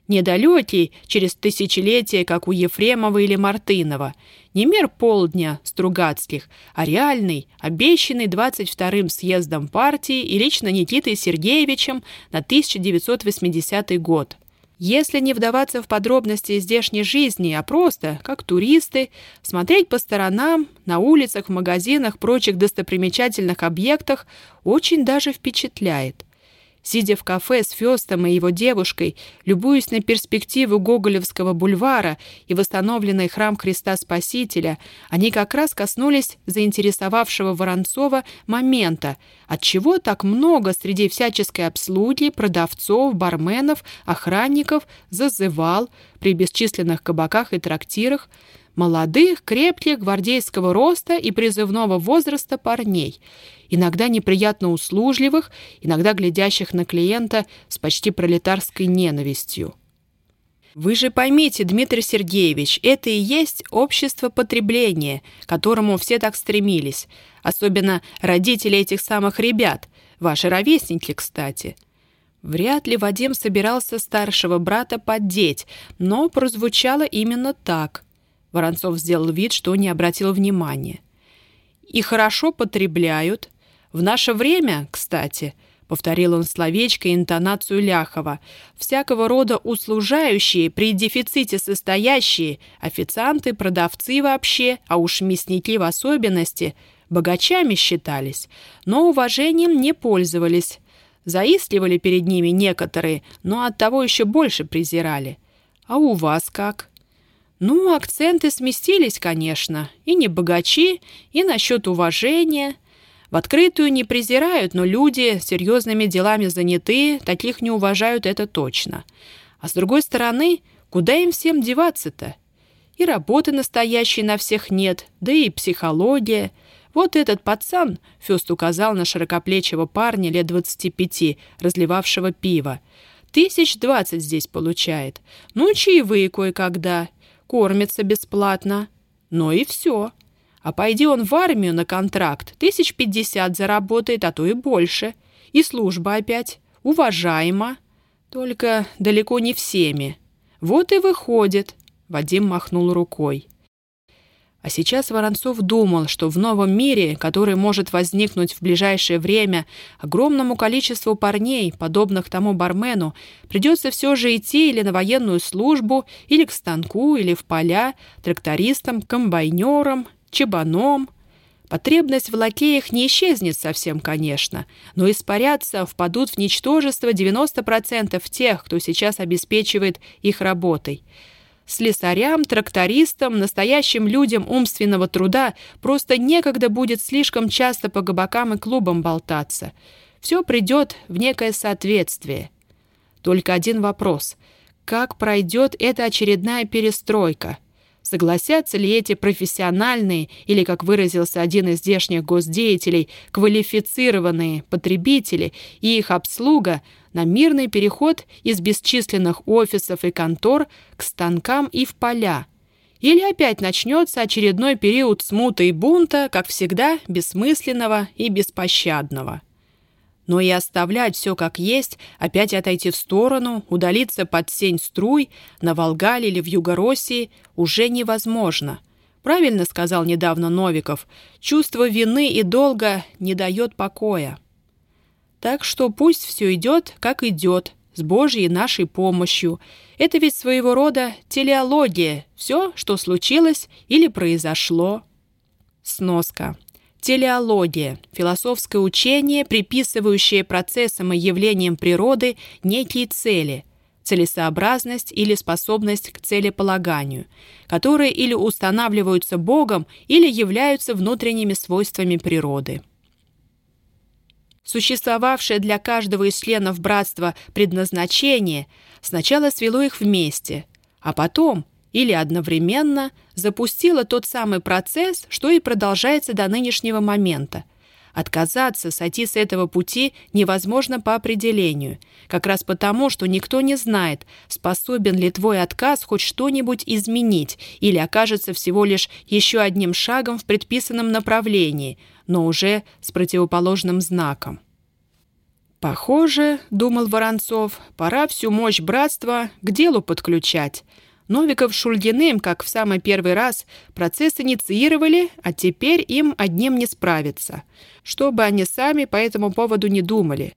Недалекий через тысячелетия, как у Ефремова или Мартынова. Не мир полдня Стругацких, а реальный, обещанный 22-м съездом партии и лично Никитой Сергеевичем на 1980 год. Если не вдаваться в подробности здешней жизни, а просто, как туристы, смотреть по сторонам, на улицах, в магазинах, прочих достопримечательных объектах, очень даже впечатляет – Сидя в кафе с Фёстом и его девушкой, любуясь на перспективу Гоголевского бульвара и восстановленный храм Христа Спасителя, они как раз коснулись заинтересовавшего Воронцова момента, отчего так много среди всяческой обслуги, продавцов, барменов, охранников зазывал при бесчисленных кабаках и трактирах, молодых, крепких, гвардейского роста и призывного возраста парней, иногда неприятно услужливых, иногда глядящих на клиента с почти пролетарской ненавистью. Вы же поймите, Дмитрий Сергеевич, это и есть общество потребления, к которому все так стремились, особенно родители этих самых ребят, ваши ровесники, кстати. Вряд ли Вадим собирался старшего брата поддеть, но прозвучало именно так – Воронцов сделал вид, что не обратил внимания. «И хорошо потребляют. В наше время, кстати, — повторил он словечко и интонацию Ляхова, «всякого рода услужающие, при дефиците состоящие, официанты, продавцы вообще, а уж мясники в особенности, богачами считались, но уважением не пользовались. Заискивали перед ними некоторые, но оттого еще больше презирали. А у вас как?» Ну, акценты сместились, конечно, и не богачи, и насчет уважения. В открытую не презирают, но люди серьезными делами заняты, таких не уважают, это точно. А с другой стороны, куда им всем деваться-то? И работы настоящей на всех нет, да и психология. Вот этот пацан, Фёст указал на широкоплечего парня лет двадцати пяти, разливавшего пиво, тысяч двадцать здесь получает. Ну, чаевые кое-когда – кормится бесплатно. Но и все. А пойди он в армию на контракт, тысяч пятьдесят заработает, а то и больше. И служба опять уважаема. Только далеко не всеми. Вот и выходит. Вадим махнул рукой. А сейчас Воронцов думал, что в новом мире, который может возникнуть в ближайшее время, огромному количеству парней, подобных тому бармену, придется все же идти или на военную службу, или к станку, или в поля, трактористам, комбайнерам, чебаном. Потребность в лакеях не исчезнет совсем, конечно, но испарятся, впадут в ничтожество 90% тех, кто сейчас обеспечивает их работой – Слесарям, трактористам, настоящим людям умственного труда просто некогда будет слишком часто по габакам и клубам болтаться. Все придет в некое соответствие. Только один вопрос. Как пройдет эта очередная перестройка? Согласятся ли эти профессиональные, или, как выразился один из здешних госдеятелей, квалифицированные потребители и их обслуга на мирный переход из бесчисленных офисов и контор к станкам и в поля? Или опять начнется очередной период смуты и бунта, как всегда, бессмысленного и беспощадного? Но и оставлять все как есть, опять отойти в сторону, удалиться под сень струй, на Волгале или в Югороссии уже невозможно. Правильно сказал недавно Новиков, чувство вины и долга не дает покоя. Так что пусть все идет, как идет, с Божьей нашей помощью. Это ведь своего рода телеология, все, что случилось или произошло. Сноска. Телеология – философское учение, приписывающее процессам и явлениям природы некие цели, целесообразность или способность к целеполаганию, которые или устанавливаются Богом, или являются внутренними свойствами природы. Существовавшее для каждого из членов братства предназначение сначала свело их вместе, а потом – или одновременно запустила тот самый процесс, что и продолжается до нынешнего момента. Отказаться, сойти с этого пути невозможно по определению, как раз потому, что никто не знает, способен ли твой отказ хоть что-нибудь изменить или окажется всего лишь еще одним шагом в предписанном направлении, но уже с противоположным знаком. «Похоже, — думал Воронцов, — пора всю мощь братства к делу подключать. Новиков с Шульгиным, как в самый первый раз, процесс инициировали, а теперь им одним не справиться. Что бы они сами по этому поводу не думали.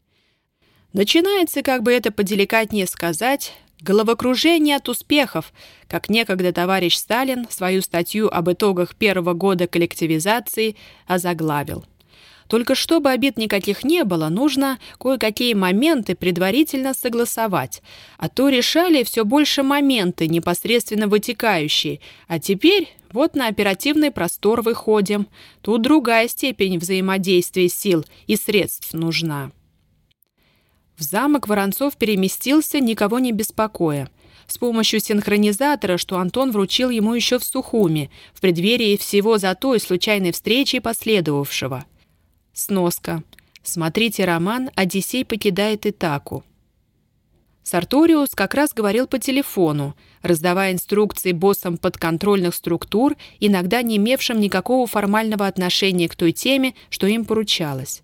Начинается, как бы это поделикатнее сказать, головокружение от успехов, как некогда товарищ Сталин свою статью об итогах первого года коллективизации озаглавил. Только чтобы обид никаких не было, нужно кое-какие моменты предварительно согласовать. А то решали все больше моменты, непосредственно вытекающие. А теперь вот на оперативный простор выходим. Тут другая степень взаимодействия сил и средств нужна. В замок Воронцов переместился, никого не беспокоя. С помощью синхронизатора, что Антон вручил ему еще в Сухуме, в преддверии всего за той случайной встречи последовавшего – Сноска. Смотрите роман «Одиссей покидает Итаку». Сарториус как раз говорил по телефону, раздавая инструкции боссам подконтрольных структур, иногда не имевшим никакого формального отношения к той теме, что им поручалось.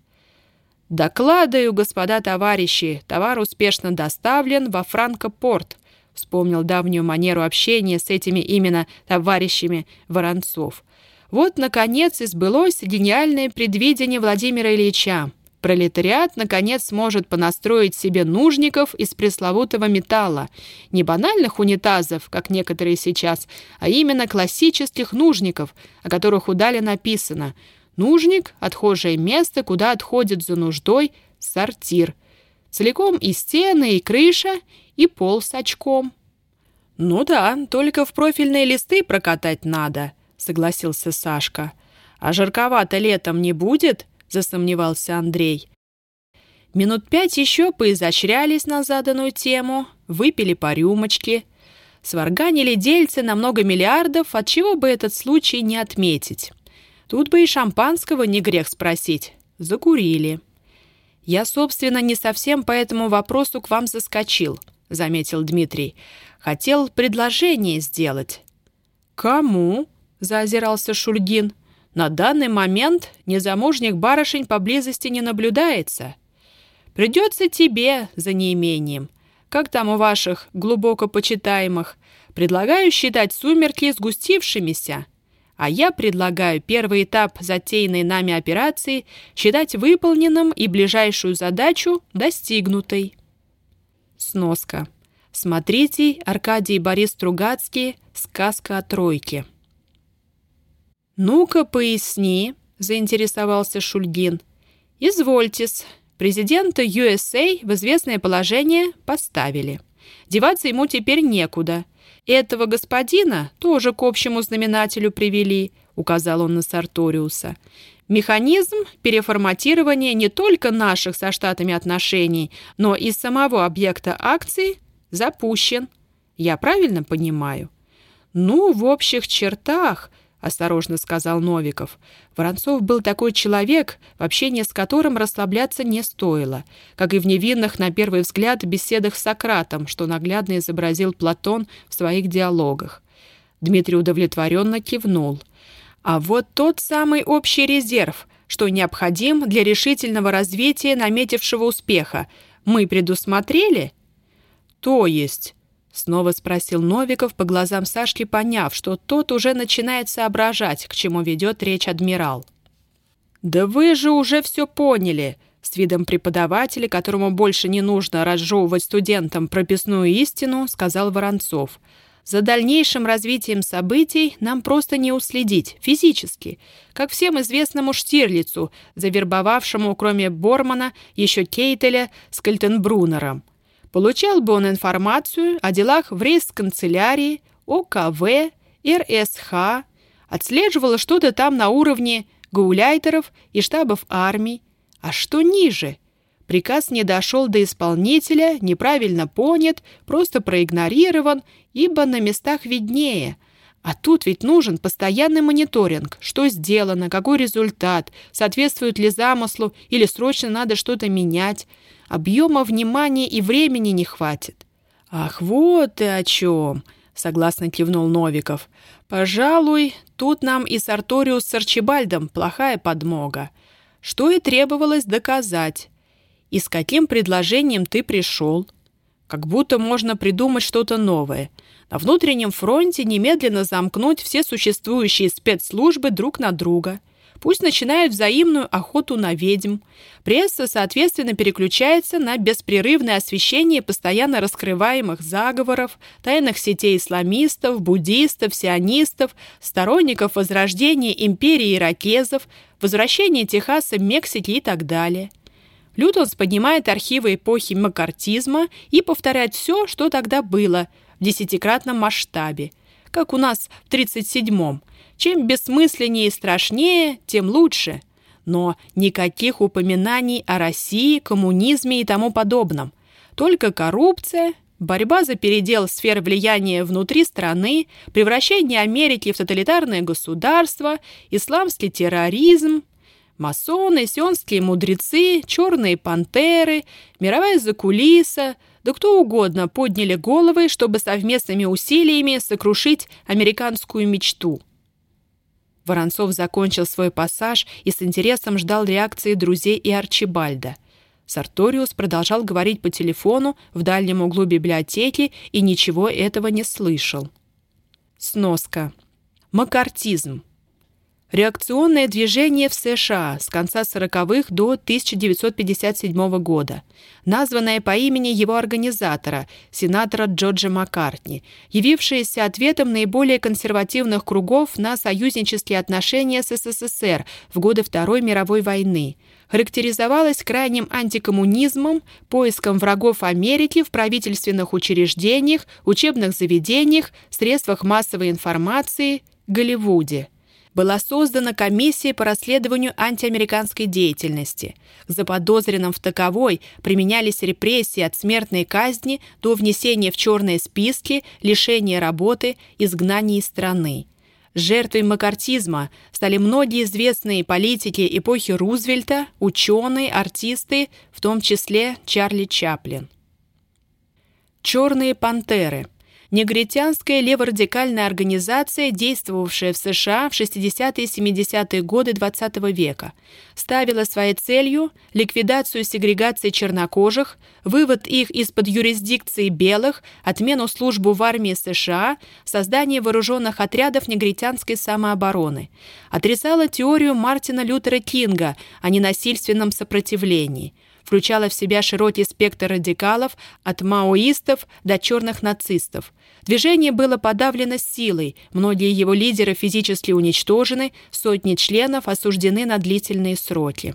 «Докладываю, господа товарищи, товар успешно доставлен во Франкопорт», вспомнил давнюю манеру общения с этими именно товарищами Воронцов – вот, наконец, и сбылось гениальное предвидение Владимира Ильича. Пролетариат, наконец, сможет понастроить себе нужников из пресловутого металла. Не банальных унитазов, как некоторые сейчас, а именно классических нужников, о которых у Дали написано. Нужник — отхожее место, куда отходит за нуждой сортир. Целиком и стены, и крыша, и пол с очком. Ну да, только в профильные листы прокатать надо — согласился Сашка. «А жарковато летом не будет?» — засомневался Андрей. Минут пять еще поизощрялись на заданную тему, выпили по рюмочке, сварганили дельцы на много миллиардов, от чего бы этот случай не отметить. Тут бы и шампанского не грех спросить. Закурили. «Я, собственно, не совсем по этому вопросу к вам заскочил», — заметил Дмитрий. «Хотел предложение сделать». «Кому?» Заозирался Шульгин. «На данный момент незамужних барышень поблизости не наблюдается. Придется тебе за неимением. Как там у ваших глубоко почитаемых? Предлагаю считать сумерки сгустившимися. А я предлагаю первый этап затеянной нами операции считать выполненным и ближайшую задачу достигнутой». Сноска. Смотрите Аркадий Борис Тругацкий «Сказка о тройке». «Ну-ка, поясни», — заинтересовался Шульгин. «Извольтесь. Президента USA в известное положение поставили. Деваться ему теперь некуда. Этого господина тоже к общему знаменателю привели», — указал он на Сарториуса. «Механизм переформатирования не только наших со Штатами отношений, но и самого объекта акции запущен. Я правильно понимаю?» «Ну, в общих чертах», осторожно сказал Новиков. Воронцов был такой человек, в общении с которым расслабляться не стоило, как и в невинных, на первый взгляд, беседах с Сократом, что наглядно изобразил Платон в своих диалогах. Дмитрий удовлетворенно кивнул. А вот тот самый общий резерв, что необходим для решительного развития наметившего успеха, мы предусмотрели? То есть... Снова спросил Новиков, по глазам Сашки поняв, что тот уже начинает соображать, к чему ведет речь адмирал. «Да вы же уже все поняли!» С видом преподавателя, которому больше не нужно разжевывать студентам прописную истину, сказал Воронцов. «За дальнейшим развитием событий нам просто не уследить, физически, как всем известному Штирлицу, завербовавшему, кроме Бормана, еще Кейтеля с Кальтенбрунером. Получал бы он информацию о делах в рейс-канцелярии, ОКВ, РСХ, отслеживала что-то там на уровне гауляйтеров и штабов армий. А что ниже? Приказ не дошел до исполнителя, неправильно понят, просто проигнорирован, ибо на местах виднее. А тут ведь нужен постоянный мониторинг, что сделано, какой результат, соответствует ли замыслу или срочно надо что-то менять объема внимания и времени не хватит. «Ах, вот ты о чем!» — согласно кивнул Новиков. «Пожалуй, тут нам и Сарториус с Арчибальдом плохая подмога. Что и требовалось доказать. И с каким предложением ты пришел? Как будто можно придумать что-то новое. На внутреннем фронте немедленно замкнуть все существующие спецслужбы друг на друга – Пусть начинают взаимную охоту на ведьм. Пресса, соответственно, переключается на беспрерывное освещение постоянно раскрываемых заговоров, тайных сетей исламистов, буддистов, сионистов, сторонников возрождения империи иракезов, возвращения Техаса, Мексики и так далее. Лютонс поднимает архивы эпохи макартизма и повторяет все, что тогда было, в десятикратном масштабе, как у нас в 37-м, чем бессмысленнее и страшнее, тем лучше. Но никаких упоминаний о России, коммунизме и тому подобном. Только коррупция, борьба за передел сфер влияния внутри страны, превращение Америки в тоталитарное государство, исламский терроризм, масоны, сионские мудрецы, черные пантеры, мировая закулиса, да кто угодно подняли головы, чтобы совместными усилиями сокрушить американскую мечту – Воронцов закончил свой пассаж и с интересом ждал реакции друзей и Арчибальда. Сарториус продолжал говорить по телефону в дальнем углу библиотеки и ничего этого не слышал. Сноска. Макартизм. Реакционное движение в США с конца 40-х до 1957 года, названное по имени его организатора, сенатора Джорджа Маккартни, явившееся ответом наиболее консервативных кругов на союзнические отношения с СССР в годы Второй мировой войны, характеризовалось крайним антикоммунизмом, поиском врагов Америки в правительственных учреждениях, учебных заведениях, средствах массовой информации, Голливуде была создана комиссия по расследованию антиамериканской деятельности. К заподозренным в таковой применялись репрессии от смертной казни до внесения в черные списки, лишения работы, изгнания из страны. Жертвой макартизма стали многие известные политики эпохи Рузвельта, ученые, артисты, в том числе Чарли Чаплин. «Черные пантеры» негритянская леворадикальная организация, действовавшая в США в 60-е и 70-е годы XX -го века, ставила своей целью ликвидацию сегрегации чернокожих, вывод их из-под юрисдикции белых, отмену службы в армии США, создание вооруженных отрядов негритянской самообороны. Отрицала теорию Мартина Лютера Кинга о ненасильственном сопротивлении – включала в себя широкий спектр радикалов от маоистов до черных нацистов. Движение было подавлено силой, многие его лидеры физически уничтожены, сотни членов осуждены на длительные сроки.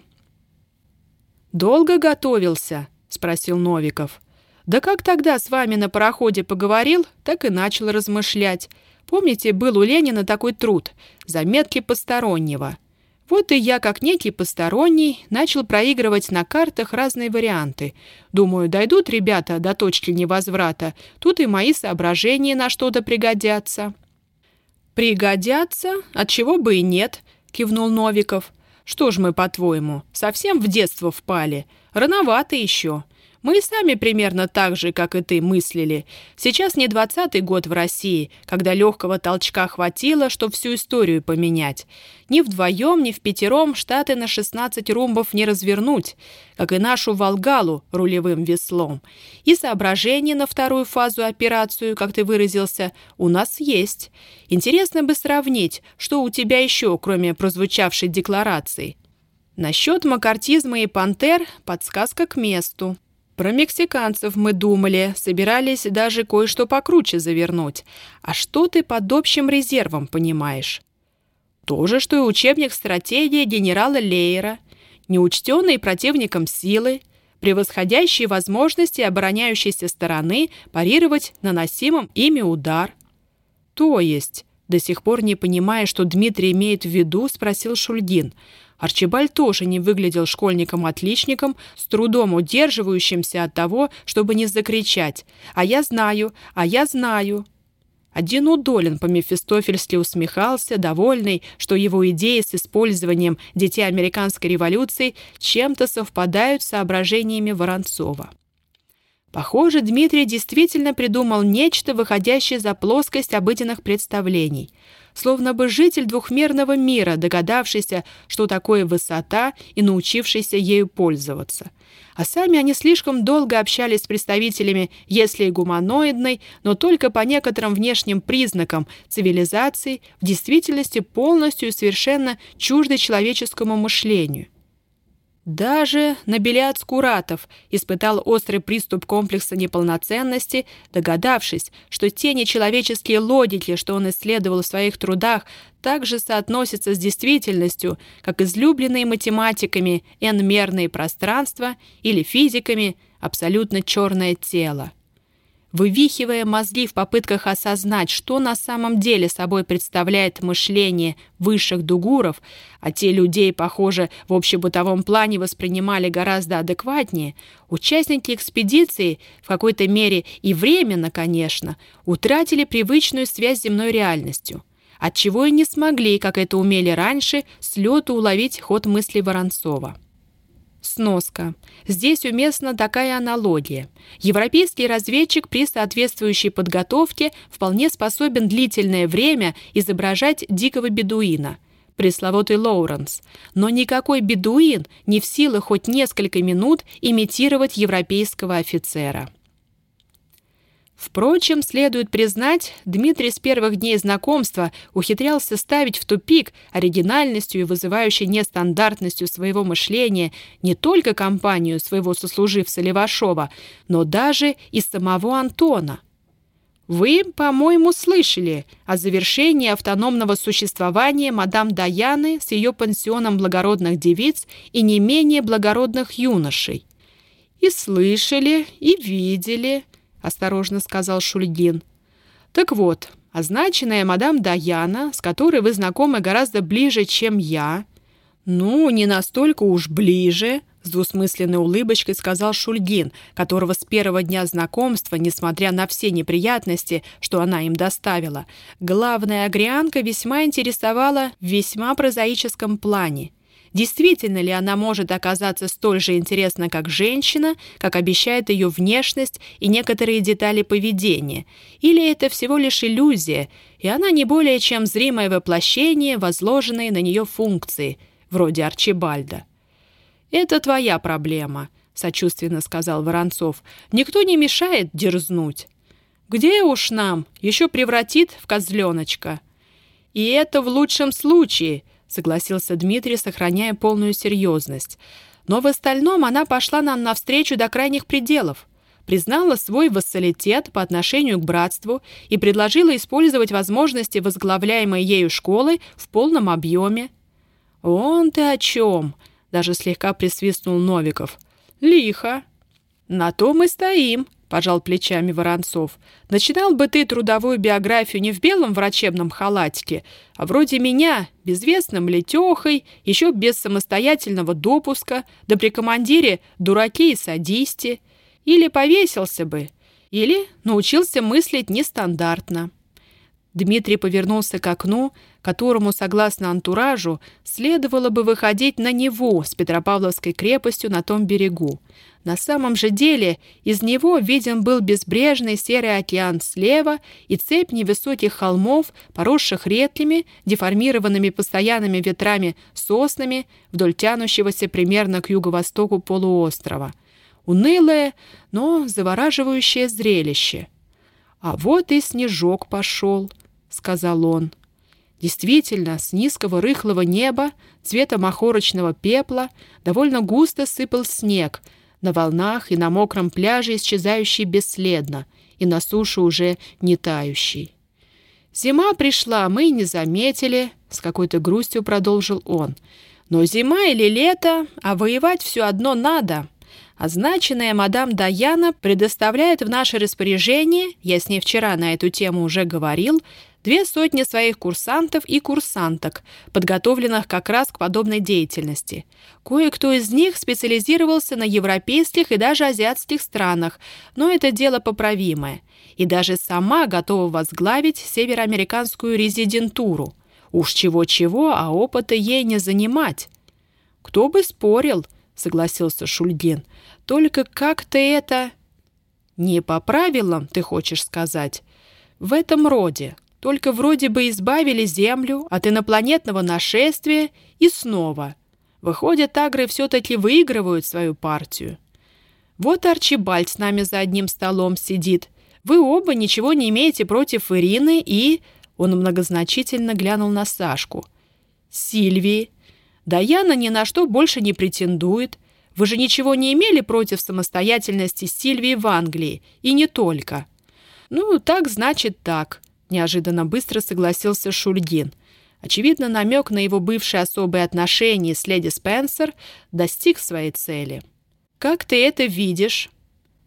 «Долго готовился?» – спросил Новиков. «Да как тогда с вами на пароходе поговорил, так и начал размышлять. Помните, был у Ленина такой труд «Заметки постороннего». Вот и я, как некий посторонний, начал проигрывать на картах разные варианты. Думаю, дойдут ребята до точки невозврата, тут и мои соображения на что-то пригодятся». «Пригодятся? Отчего бы и нет», — кивнул Новиков. «Что ж мы, по-твоему, совсем в детство впали? Рановато еще. Мы и сами примерно так же, как и ты, мыслили. Сейчас не двадцатый год в России, когда легкого толчка хватило, чтобы всю историю поменять. Ни вдвоем, ни в пятером штаты на 16 румбов не развернуть, как и нашу Волгалу рулевым веслом. И соображения на вторую фазу операцию, как ты выразился, у нас есть. Интересно бы сравнить, что у тебя еще, кроме прозвучавшей декларации. Насчет макартизма и пантер подсказка к месту. Про мексиканцев мы думали, собирались даже кое-что покруче завернуть. А что ты под общим резервом понимаешь? То же, что и учебник стратегии генерала Лейера, неучтенные противником силы, превосходящие возможности обороняющейся стороны парировать наносимым ими удар. То есть, до сих пор не понимая, что Дмитрий имеет в виду, спросил Шульгин – Арчибальд тоже не выглядел школьником-отличником, с трудом удерживающимся от того, чтобы не закричать «А я знаю! А я знаю!» Один Удолин по-мефистофельски усмехался, довольный, что его идеи с использованием детей американской революции чем-то совпадают с соображениями Воронцова. Похоже, Дмитрий действительно придумал нечто, выходящее за плоскость обыденных представлений – словно бы житель двухмерного мира, догадавшийся, что такое высота и научившийся ею пользоваться. А сами они слишком долго общались с представителями, если и гуманоидной, но только по некоторым внешним признакам цивилизации, в действительности полностью и совершенно чуждой человеческому мышлению. Даже Набелиад Скуратов испытал острый приступ комплекса неполноценности, догадавшись, что те нечеловеческие логики, что он исследовал в своих трудах, также соотносятся с действительностью, как излюбленные математиками n-мерные пространства или физиками абсолютно черное тело вывихивая мозги в попытках осознать, что на самом деле собой представляет мышление высших дугуров, а те людей, похоже, в общебытовом плане воспринимали гораздо адекватнее, участники экспедиции, в какой-то мере и временно, конечно, утратили привычную связь с земной реальностью, отчего и не смогли, как это умели раньше, с лету уловить ход мысли Воронцова. Сноска. Здесь уместна такая аналогия. Европейский разведчик при соответствующей подготовке вполне способен длительное время изображать дикого бедуина, пресловутый Лоуренс, но никакой бедуин не в силах хоть несколько минут имитировать европейского офицера. Впрочем, следует признать, Дмитрий с первых дней знакомства ухитрялся ставить в тупик оригинальностью и вызывающей нестандартностью своего мышления не только компанию своего сослуживца Левашова, но даже и самого Антона. Вы, по-моему, слышали о завершении автономного существования мадам Даяны с ее пансионом благородных девиц и не менее благородных юношей. И слышали, и видели – осторожно сказал Шульгин. Так вот, означенная мадам Даяна, с которой вы знакомы гораздо ближе, чем я, ну, не настолько уж ближе, с двусмысленной улыбочкой сказал Шульгин, которого с первого дня знакомства, несмотря на все неприятности, что она им доставила, главная агрианка весьма интересовала в весьма прозаическом плане. Действительно ли она может оказаться столь же интересна как женщина, как обещает ее внешность и некоторые детали поведения? Или это всего лишь иллюзия, и она не более чем зримое воплощение возложенной на нее функции, вроде Арчибальда? «Это твоя проблема», — сочувственно сказал Воронцов. «Никто не мешает дерзнуть». «Где уж нам? Еще превратит в козленочка». «И это в лучшем случае», —— согласился Дмитрий, сохраняя полную серьезность. «Но в остальном она пошла нам навстречу до крайних пределов» признала свой вассалитет по отношению к братству и предложила использовать возможности возглавляемой ею школы в полном объеме. «Он ты о чем?» — даже слегка присвистнул Новиков. «Лихо. На то мы стоим», — пожал плечами Воронцов. «Начинал бы ты трудовую биографию не в белом врачебном халатике, а вроде меня, безвестным летехой, еще без самостоятельного допуска, да при командире дураки и садисти. Или повесился бы, или научился мыслить нестандартно». Дмитрий повернулся к окну, которому, согласно антуражу, следовало бы выходить на Неву с Петропавловской крепостью на том берегу. На самом же деле из него виден был безбрежный серый океан слева и цепь невысоких холмов, поросших редкими, деформированными постоянными ветрами соснами вдоль тянущегося примерно к юго-востоку полуострова. Унылое, но завораживающее зрелище. «А вот и снежок пошел», — сказал он. Действительно, с низкого рыхлого неба, цвета махорочного пепла, довольно густо сыпал снег — на волнах и на мокром пляже исчезающий бесследно, и на суше уже не тающий. «Зима пришла, мы не заметили», — с какой-то грустью продолжил он. «Но зима или лето, а воевать все одно надо. Означенная мадам Даяна предоставляет в наше распоряжение, я с ней вчера на эту тему уже говорил, две сотни своих курсантов и курсанток, подготовленных как раз к подобной деятельности. Кое-кто из них специализировался на европейских и даже азиатских странах, но это дело поправимое. И даже сама готова возглавить североамериканскую резидентуру. Уж чего-чего, а опыта ей не занимать. «Кто бы спорил», — согласился Шульгин. «Только как-то это...» «Не по правилам, ты хочешь сказать?» «В этом роде. Только вроде бы избавили Землю от инопланетного нашествия и снова. Выходит, агры все-таки выигрывают свою партию. Вот Арчибальд с нами за одним столом сидит. Вы оба ничего не имеете против Ирины и...» Он многозначительно глянул на Сашку. «Сильвии. Даяна ни на что больше не претендует. Вы же ничего не имели против самостоятельности Сильвии в Англии, и не только». «Ну, так значит так», — неожиданно быстро согласился Шульгин. Очевидно, намек на его бывшие особые отношения с леди Спенсер достиг своей цели. «Как ты это видишь?»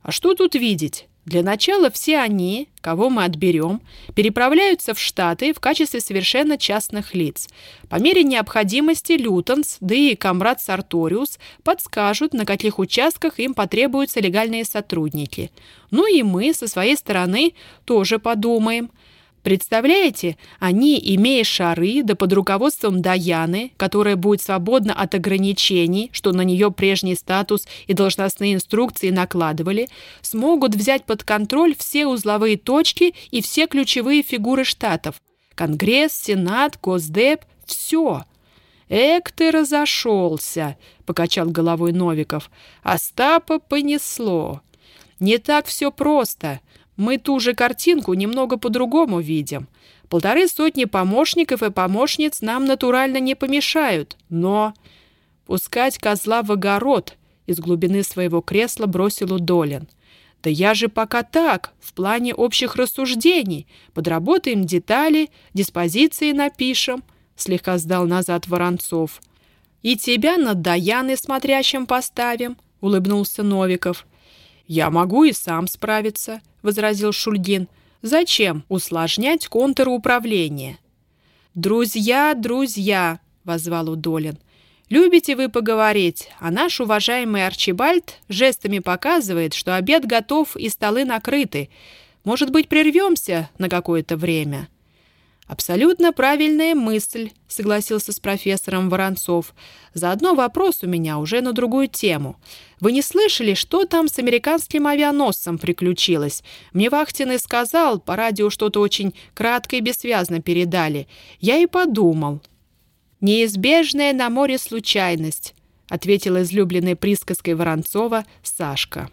«А что тут видеть? Для начала все они, кого мы отберем, переправляются в Штаты в качестве совершенно частных лиц. По мере необходимости Лютонс, да и комрад Сарториус подскажут, на каких участках им потребуются легальные сотрудники. Ну и мы со своей стороны тоже подумаем – Представляете, они, имея шары, да под руководством Даяны, которая будет свободна от ограничений, что на нее прежний статус и должностные инструкции накладывали, смогут взять под контроль все узловые точки и все ключевые фигуры штатов. Конгресс, Сенат, Госдеп – все. «Эк ты разошелся», – покачал головой Новиков. «Остапа понесло». «Не так все просто. Мы ту же картинку немного по-другому видим. Полторы сотни помощников и помощниц нам натурально не помешают, но... Пускать козла в огород из глубины своего кресла бросил Удолин. Да я же пока так, в плане общих рассуждений. Подработаем детали, диспозиции напишем, слегка сдал назад Воронцов. И тебя над Даяной смотрящим поставим, улыбнулся Новиков. Я могу и сам справиться, — возразил Шульгин. «Зачем усложнять контуры управления?» «Друзья, друзья!» — возвал Удолин. «Любите вы поговорить, а наш уважаемый Арчибальд жестами показывает, что обед готов и столы накрыты. Может быть, прервемся на какое-то время?» «Абсолютно правильная мысль», — согласился с профессором Воронцов. «Заодно вопрос у меня уже на другую тему. Вы не слышали, что там с американским авианосцем приключилось? Мне Вахтенный сказал, по радио что-то очень кратко и бессвязно передали. Я и подумал». «Неизбежная на море случайность», — ответила излюбленной присказкой Воронцова Сашка.